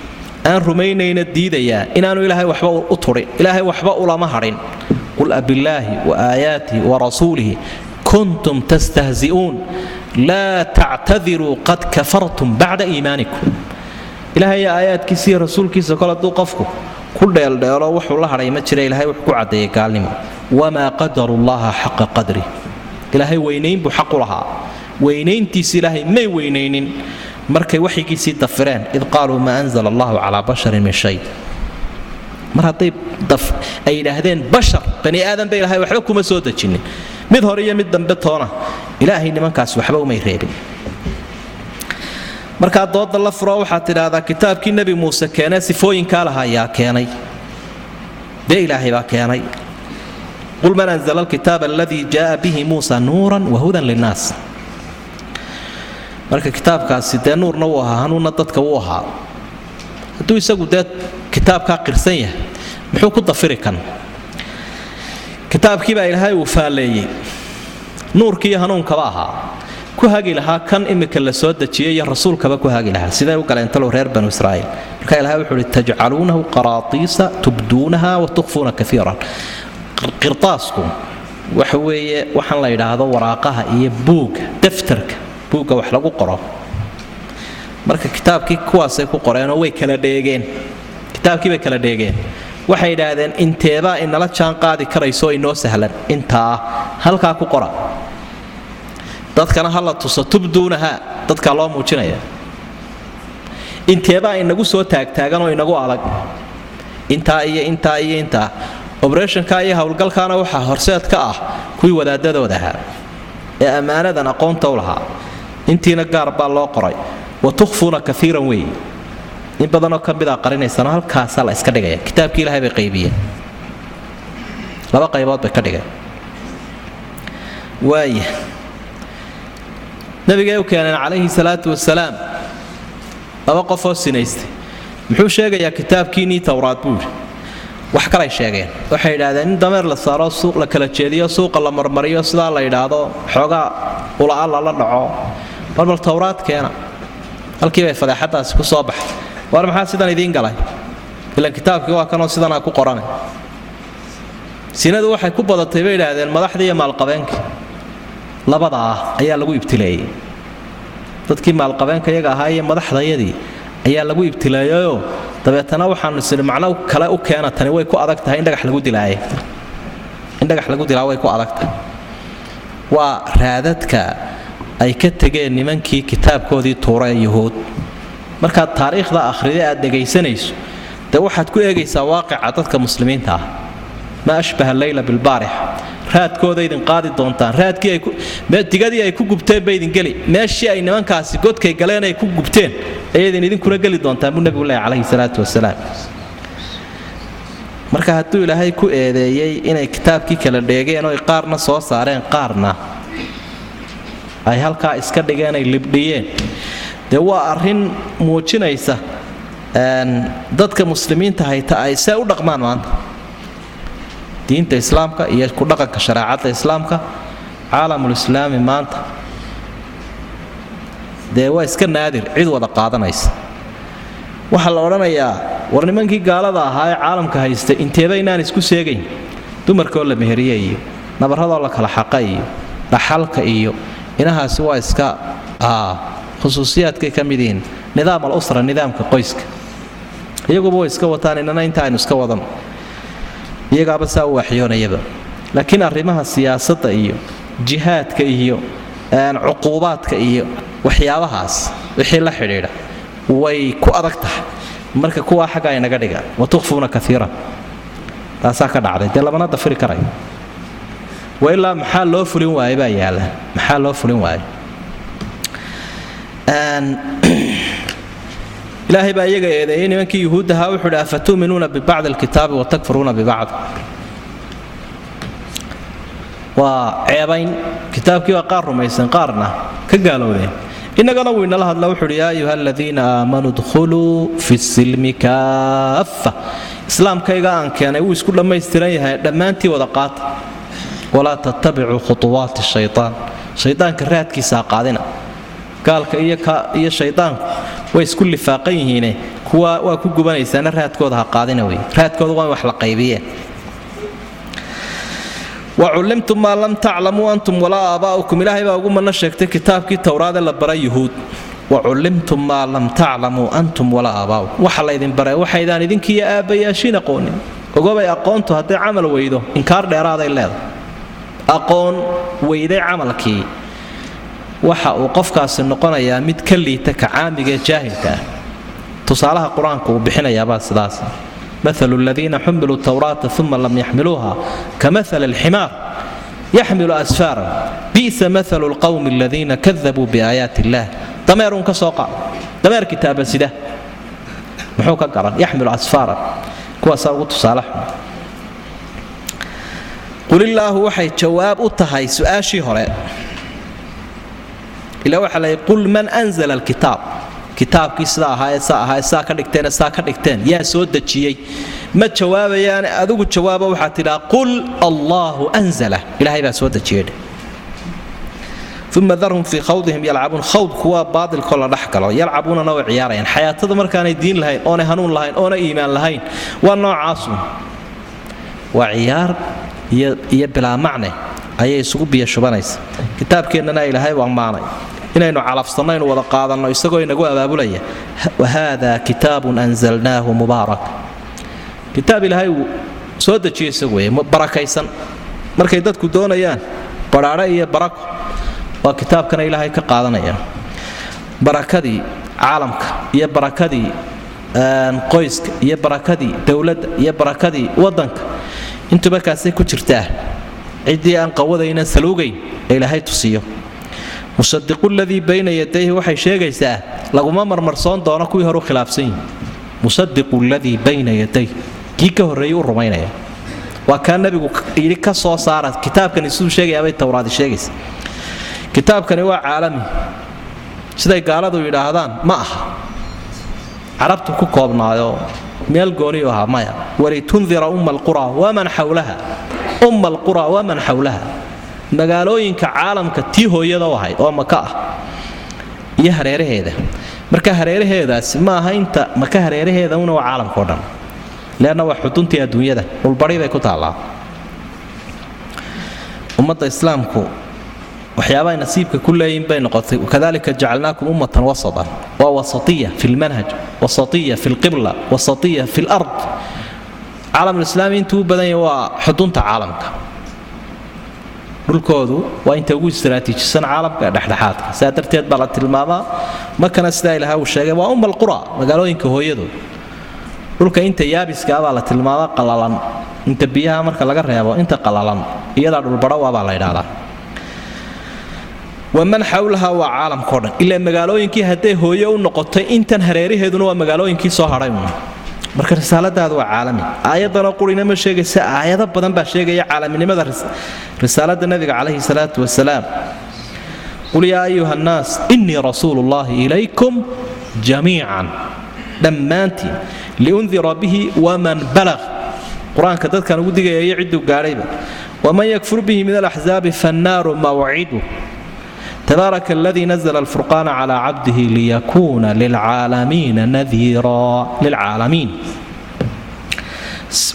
aan rumaynayna diidayaa inaanu ilaahay waxba u turin ilaahay waxba ulama hadhin qul abillaahi wa aayaatihi wa rasuulihi kuntum tastahzi'uun laa tactadiruu qad kafartum bacda iimaanikum. Ilaahay aayaadkiisa iyo rasuulkiisa kole hadduu qofku ku dheeldheelo wuxuu la hadhay ma jira ilahay wuxuu ku caddeeyay gaalnimo. Wamaa qadaru llaha xaqa qadri. Ilaahay weynayn buu xaq u lahaa. Weynayntiisi ilaahay may weynaynin markay waxyigiisii dafireen id qaaluu maa anzala allahu calaa basharin min shay. Mar hadday ay yidhaahdeen bashar bani aadanba ilahay waxba kuma soo dejinin. Mid hore iyo mid dambe toona ilaahay nimankaas waxba umay reebin. Markaa dooda la furo waxaad tidhaahdaa kitaabkii nebi muuse keenee sifooyinkaa lahaa yaa keenay. Dee ilaahay baa keenay? Qul man anzla alkitaaba aladii jaaa bihi muusa nuuran wahudan linnaas marka kitaabkaasi dee nuurna wuu ahaa hanuunna dadka wuu ahaa? Hadduu isagu dee kitaabkaa qirsan yahay muxuu ku dafiri kan? Kitaabkii baa ilaahay uu faalleeyey nuurkiiyo hanuunkaba ahaa. Ku hagi lahaa kan imika la soo dejiyey iyo rasuulkaba ku hagi lahaa. Siday u galeen talow reer banu israa'iil. Marka ilahay wuxuu uhi tajcaluunahu qaraatiisa tubduunaha wa tukhfuuna kaiiran qirtaasku waxa weeye waxaan la yidhaahdo waraaqaha iyo buugga daftarka buugga wax lagu qoro. Marka kitaabkii kuwaasay ku qoreenoo way kala dheegeen. Kitaabkii kala dheegeen. Waxay yidhaahdeen inteebaa inala jaan qaadi karayso inoo sahlan. Intaa halkaa ku qora. Dadkana ha la tuso tubduunaha dadkaa loo muujinaya. Inteebaa inagu soo taagtaaganoo inagu adag. Intaa iyo intaa iyo intaa. Oberationka iyo howlgalkaana waxaa horseed ka ah kuwii wadaadadooda ahaa ee ammaanadan aqoonta u lahaa intiina gaar baa loo qoray. Wa tukhfuuna kaiiran wey in badanoo ka mida qarinaysano halkaasaa la iska dhigaya kitaabkii ilahay bay qaybiyeen. Laba qaybood bay ka dhigeen. Waaya nabigay u keeneen calayhi salaatu wasalaam laba qofoo sinaystay. Muxuu sheegayaa kitaabkiinnii towraad buu yidhi. Wax kalay sheegeen. Waxay yidhahdeen in dameer la saaro la kala jeediyo suuqa la marmariyo sidaa la yidhaahdo xoogaa ula'a lala dhaco barbal towraad keena. Halkii bay fadeexadaasi ku soo baxay war maxaa sidan idiin galay? Ilan kitaabkii waa kanoo sidanaa ku qorane. Sinadu waxay ku badatay bay idhaahdeen madaxdii iyo maalqabeenkii. Labada ah ayaa lagu ibtileeyey. Dadkii maalqabeenka iyaga ahaa iyo madaxdayadii ayaa lagu ibtileeyayoo dabeetana waxaanu isiri macno kale u keena tani way ku adag tahay in dhagax lagu dilaaye. In dhagax lagu dilaa way ku adag tahay. Waa raadadka ay ka tegeen nimankii kitaabkoodii tuura ee yuhuud. Markaad taariikhda akhrida aad dhegaysanayso dee waxaad ku eegaysaa waaqica dadka muslimiinta ah. Ma ashbaha leyla bilbaarix raadkooda idin qaadi doontaan raadkiidigadii ay ku gubteen ba idin geli meeshii ay nimankaasi godkay galeen ay ku gubteen ayaydin idinkuna geli doontaan buu nebigu leeya calayhi salaatu wasalaam. Marka hadduu ilaahay ku eedeeyey inay kitaabkii kala dheegeen oo qaarna soo saareen qaarna ay halkaa iska dhigeen ay libdhiyeen. Dee waa arrin muujinaysa dadka muslimiinta hayta ay see u dhaqmaan maanta. Diinta islaamka iyo ku dhaqanka shareecadda islaamka caalamulislaami maanta. Dee waa iska naadir cid wada qaadanaysa. Waxaa la odhanayaa war nimankii gaalada ahaa ee caalamka haystay inteeba inaan isku seegayn. Dumarkoo la meheriye iyo nabarradoo la kala xaqa iyo dhaxalka iyo inahaasi waa iska khusuusiyaadkay ka mid yihiin nidaam al usra nidaamka qoyska. Iyaguba way iska wataan inana inta iska wadan. Iyagaaba saa u waxyoonayaba laakiin arrimaha siyaasadda iyo jihaadka iyo cuquubaadka iyo waxyaabahaas wixii la xidhiidha way ku adag tahay. Marka kuwaa xagga aynaga dhiga wa tukhfuuna kaiiran taasaa ka dhacday. Dee lamana dafiri karayo wa ilaa maxaa loo fulin waaye baa yaalla? Maxaa loo fulin waaye ilaahay baa iyaga eedeeyey nimankii yuhuuddahaa wuxuu idhi afatuuminuuna bibacdi alkitaabi watakfuruuna bibacd. Waa ceebayn kitaabkii baa qaar rumaysan qaarna ka gaalowdeen innagana wuu inala hadla wuxu uhi yaa ayuha aladiina aamanuu dkhuluu fi silmi kaaffa. Islaamkayga aan keenay wuu isku dhammaystiran yahay dhammaantii wada qaata walaa tattabicuu khuuwaati shaytaan. Shaydaanka raadkiisa ha qaadina. Gaalka iyo shaydaanku way isku lifaaqan yihiine. Kuwa waa ku gubanaysaana raadkooda ha qaadina wey. Raadkooda waa wax la qaybiyeen wacullimtum maa lam taclamuu antum walaa aabaa'ukum ilaahay baa ugu manno sheegtay kitaabkii towraade la baray yuhuud. Wacullimtum maa lam taclamuu antum walaa aabaa'ukum waxa laydin baray waxaydaan idinkiiyo aabbayaashiin aqoonin ogobay aqoontu hadday camal weydo inkaar dheeraaday leedahay aqoon weyday camalkii. Waxa uu qofkaasi noqonayaa mid ka liita ka caamiga ee jaahilka ah. Tusaalaha qur'aanka uu bixinayaabaa sidaas. Maalu ladiina xumiluu tawraata uma lam yaxmiluuha kamal alximaar yaxmilu asfaaran. Bisa maalu lqowmi aladiina kadabuu biaayaat illaah. Dameerun ka soo qaad. Dameerkitaaba sida muxuu ka garan. Yaxmilu asfaaran. Kuwaasaa ugu tusaalaxun qulillaahu waxay jawaab u tahay su'aashii hore. Ilaa waxaa la qul man anzala alkitaab. Kitaabkii sidaa ahaaye saa ahaaye saa ka dhigteene saa ka dhigteen. Yaa soo dejiyey. Ma jawaabayaane adigu jawaaba waxaad tidhaa qul allaahu anzala. Ilaahay baa soo dejiyey. Uma darhum fii khawdihim yalcabuun. Khawdku waa baadilkoo la dhex galo. Yalcabuunana way ciyaarayaan. Xayaatada markaanay diin lahayn oonay hanuun lahayn oonay iimaan lahayn waa noocaasun waa ciyaar iyo bilaa macne ayay isugu biyo shubanaysa kitaabkeennana ilaahay waa maanay. Inaynu calafsannaynu wada qaadanno isagoo inagu abaabulaya wahaada kitaabun anzalnaahu mubaarak. Kitaab ilaahay uu soo dejiyo isagu wey barakaysan. Markay dadku doonayaan badhaadhe iyo barako waa kitaabkana ilaahay ka qaadanaya. Barakadii caalamka iyo barakadii qoyska iyo barakadii dowladda iyo barakadii wadanka intuba kaasay ku jirtaa ciddii aan qawadaynan saluugayn ee ilaahay tusiyo. Musadiqu ladii bayna yadayhi waxay sheegaysaa laguma marmarsoon doono kuwii hore u musadiqu ladii bayna yaday kii ka horreeyey u rumaynaya. Waa kaa nebigu yidhi ka soo saara kitaabkani siduu sheegayaabay towraadi sheegaysa. Kitaabkani waa caalami. Siday gaaladu yidhaahdaan ma aha. Carabtu ku koobnaayo meel gooniyu ahaa maya. Walitundira umma alqura waman xawlaha umma alqura waman xawlaha magaalooyinka caalamka tii hooyada u ahayd oo maka ah iyo hareeraheeda. Marka hareeraheedaasi ma aha inta maka hareeraheeda una waa caalamkao dhan. Leanna waa xuduntii adduunyada. Dhulbari bay ku taallaa. Ummadda islaamku waxyaabahay nasiibka ku leeyihiin bay noqotay. Kadalika jacalnaakum ummatan wasatan. Waa wasatiya fi lmanhaj wasatiya fi lqibla wasatiya fi lard caalamulislaami intuu badan yahay waa xudunta caalamka. Dhulkoodu waa inta ugu istaraatiijisan caalamka dhexdhexaadka. Sidaa darteed baa la tilmaamaa. Makana sidaa ilaha uu sheegay waa umma alqura magaalooyinka hooyadood dhulka inta yaabiska baa la tilmaamaa qalalan inta biyaha marka laga reebo inta qalalan iyadaa dhulbadhawabaa la ydhahdaa waman xawlaha waa caalamkao dhan. Ilaa magaalooyinkii hadday hooye u noqotay intan hareeraheeduna waa magaalooyinkii soo hadhay marka risaaladaadu waa caalami. Aayadanoo qurina sheegaysa aayado badan baa sheegaya caalaminimada risaalada nabiga calayhi salaatu wasalaam qul yaa ayuha nnaas innii rasuulu llahi ilaykum jamiican. Dhammaantiin liundira bihi waman balag qur'aanka dadkan ugu digaya iyo cidduu gaadhayba waman yakfur bihi min alaxzaabi fannaaru mawcidu tabaaraka aladii nazla alfurqaana cla cabdihi liyakuuna lilcaalamiina nadiira lilcaalamiin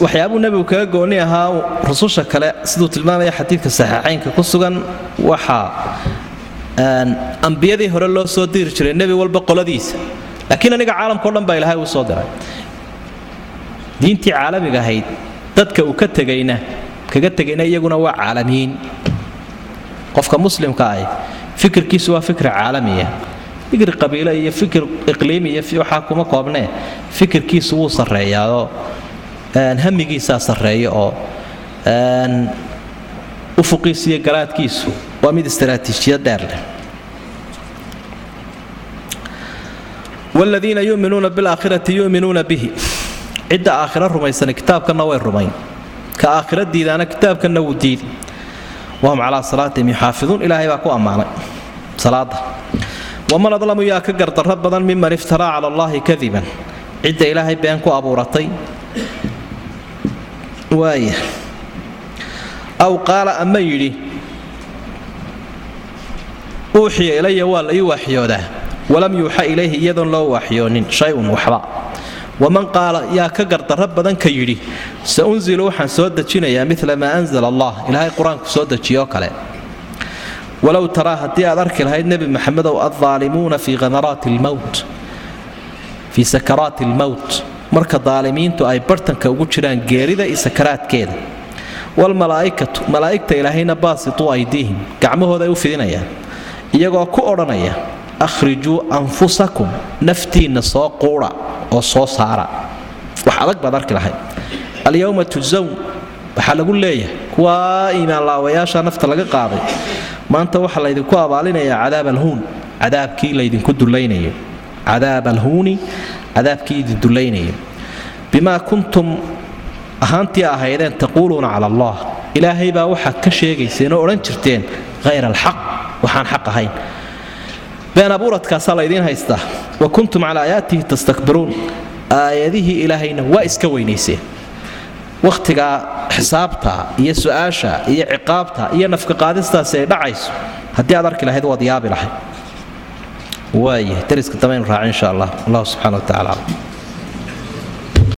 waxyaabuu nebigu kaga gooni ahaa rususha kale siduu tilmaamaya xadiidka saxiixaynka ku sugan waxaa ambiyadii hore loo soo diiri jiray nebi walba qoladiisa laakiin aniga caalamkao dhan baa ilaahay uu soo diray diintii caalamiga ahayd dadka uu ka tegayna kaga tegayna iyaguna waa caalamiin qofka muslimka ah fikirkiisu waa fikri caalamiya. Fikir qabiile iyo fikir iqliimi iyo waxaa kuma koobnee fikirkiisu wuu sarreeyaao. Hamigiisaa sarreeya oo ufuqiisu iyo garaadkiisu waa mid istaraatiijiyad dheer leh. Wladiina yuminuuna bilaakhirati yuminuuna bihi. Cidda aakhira rumaysana kitaabkanna way rumayn. Ka aakhira kitaabkanna wuu diidi wahum calaa salaatihim yuxaafiduun ilaahay baa ku ammaanay salaada waman adlamu yaa ka gardarro badan miman iftaraa cala allaahi kadiban. Cidda ilaahay been ku abuuratay. Waaya aw qaala ama yidhi uuxiya ilaya waa la ii waaxyoodaa walam yuuxa ilayhi iyadoon loo waaxyoonin shay-un waxba waman qaala yaa ka gardarro badan ka yidhi sa unzilu waxaan soo dejinayaa mila maa anzala allah ilaahay qur'aanku soo dejiyoo kale walow taraa haddii aad arki lahayd nebi maxamedow addaalimuuna fii lmowt sakaraati almowt marka daalimiintu ay bartanka ugu jiraan geerida iyo sakaraadkeeda walmalaa'ikatu malaa'igta ilaahayna baasituu aydiihim gacmahooda ay u fidinayaan iyagoo ku odhanaya akhrijuu anfusakum naftiinna soo quudha oo soo saara wax adag baad arki lahayd alyowma tujsawn waxaa lagu leeyahay kuwaa iimaanlaawayaasha nafta laga qaaday maanta waxaa laydinku abaalinayaa cadaab alhuun cadaabkii laydinku dulaynayo cadaab alhuuni cadaabkii idin dulaynayo bimaa kuntum ahaantii ahaydeen taquuluuna cala allah ilaahay baa waxaad ka sheegayseen oo odhan jirteen hayr alxaq waxaan xaq ahayn been abuuradkaasaa laydiin haystaa wa kuntum calaa aayaatihi tastakbiruun. Aayadihii ilaahayna waa iska weynayseen wakhtigaa xisaabta iyo su'aasha iyo ciqaabta iyo nafkaqaadistaasi ay dhacayso haddii aad arki lahayd waad yaabi lahayd. Waaya dariska dambaynu raaci insha allah. Allahu subxana wa tacala